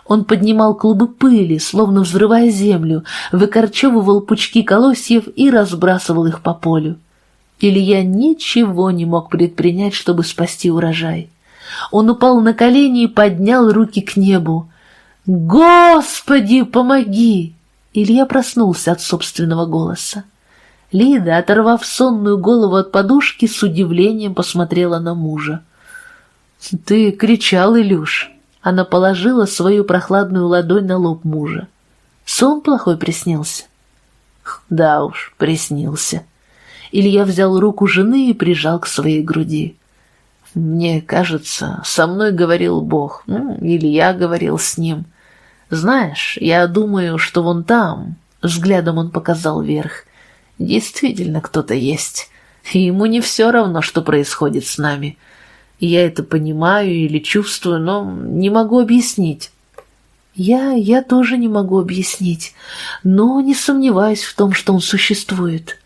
Он поднимал клубы пыли, словно взрывая землю, выкорчевывал пучки колосьев и разбрасывал их по полю. Илья ничего не мог предпринять, чтобы спасти урожай. Он упал на колени и поднял руки к небу. «Господи, помоги!» Илья проснулся от собственного голоса. Лида, оторвав сонную голову от подушки, с удивлением посмотрела на мужа. «Ты кричал, Илюш!» Она положила свою прохладную ладонь на лоб мужа. «Сон плохой приснился?» «Да уж, приснился». Илья взял руку жены и прижал к своей груди. Мне кажется, со мной говорил Бог, ну, или я говорил с ним. Знаешь, я думаю, что вон там, взглядом он показал вверх, действительно кто-то есть, и ему не все равно, что происходит с нами. Я это понимаю или чувствую, но не могу объяснить. Я, я тоже не могу объяснить, но не сомневаюсь в том, что он существует.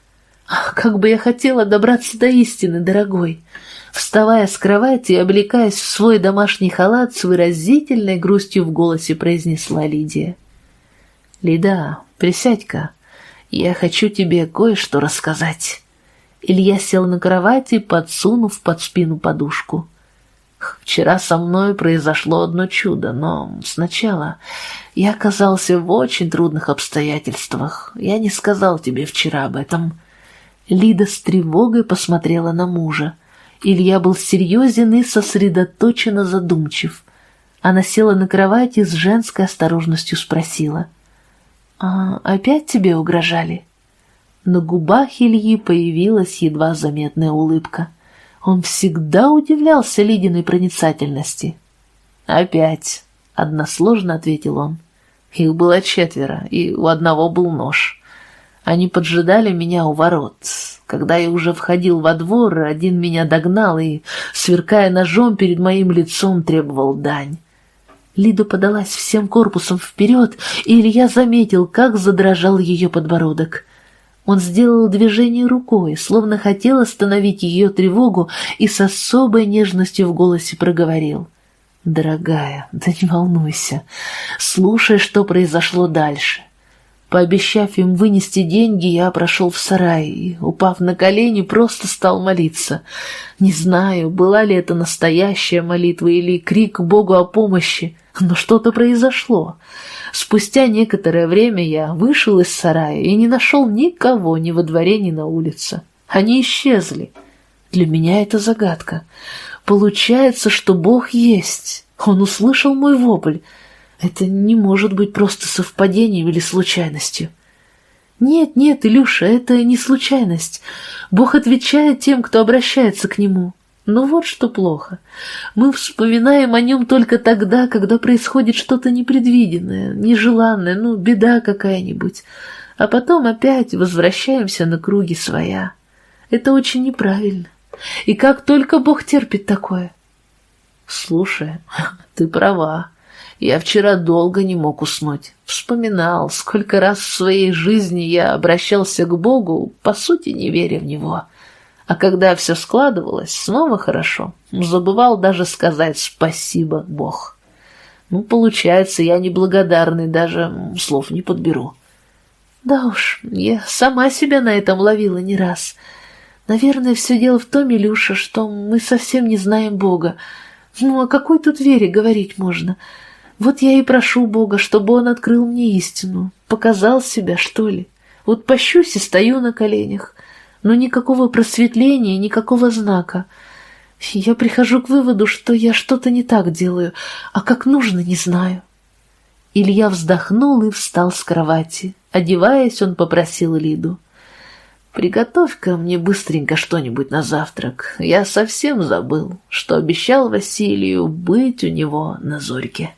Ах, как бы я хотела добраться до истины, дорогой. Вставая с кровати и облекаясь в свой домашний халат, с выразительной грустью в голосе произнесла Лидия. «Лида, присядь-ка, я хочу тебе кое-что рассказать». Илья сел на кровати, подсунув под спину подушку. «Вчера со мной произошло одно чудо, но сначала я оказался в очень трудных обстоятельствах. Я не сказал тебе вчера об этом». Лида с тревогой посмотрела на мужа. Илья был серьезен и сосредоточенно задумчив. Она села на кровати с женской осторожностью спросила. «А опять тебе угрожали?» На губах Ильи появилась едва заметная улыбка. Он всегда удивлялся Лидиной проницательности. «Опять», — односложно ответил он. «Их было четверо, и у одного был нож». Они поджидали меня у ворот. Когда я уже входил во двор, один меня догнал и, сверкая ножом перед моим лицом, требовал дань. Лида подалась всем корпусом вперед, и Илья заметил, как задрожал ее подбородок. Он сделал движение рукой, словно хотел остановить ее тревогу, и с особой нежностью в голосе проговорил. «Дорогая, да не волнуйся, слушай, что произошло дальше. Пообещав им вынести деньги, я прошел в сарай и, упав на колени, просто стал молиться. Не знаю, была ли это настоящая молитва или крик Богу о помощи, но что-то произошло. Спустя некоторое время я вышел из сарая и не нашел никого ни во дворе, ни на улице. Они исчезли. Для меня это загадка. Получается, что Бог есть. Он услышал мой вопль, это не может быть просто совпадением или случайностью. Нет, нет, Илюша, это не случайность. Бог отвечает тем, кто обращается к Нему. Но вот что плохо. Мы вспоминаем о Нем только тогда, когда происходит что-то непредвиденное, нежеланное, ну, беда какая-нибудь. А потом опять возвращаемся на круги своя. Это очень неправильно. И как только Бог терпит такое? Слушай, <laughs> ты права. Я вчера долго не мог уснуть. Вспоминал, сколько раз в своей жизни я обращался к Богу, по сути, не веря в Него. А когда все складывалось, снова хорошо. Забывал даже сказать «спасибо, Бог». Ну, получается, я неблагодарный, даже слов не подберу. Да уж, я сама себя на этом ловила не раз. Наверное, все дело в том, Илюша, что мы совсем не знаем Бога. Ну, о какой тут вере говорить можно? Вот я и прошу Бога, чтобы Он открыл мне истину, показал себя, что ли. Вот пощусь и стою на коленях, но никакого просветления, никакого знака. Я прихожу к выводу, что я что-то не так делаю, а как нужно, не знаю. Илья вздохнул и встал с кровати. Одеваясь, он попросил Лиду. «Приготовь-ка мне быстренько что-нибудь на завтрак. Я совсем забыл, что обещал Василию быть у него на зорьке».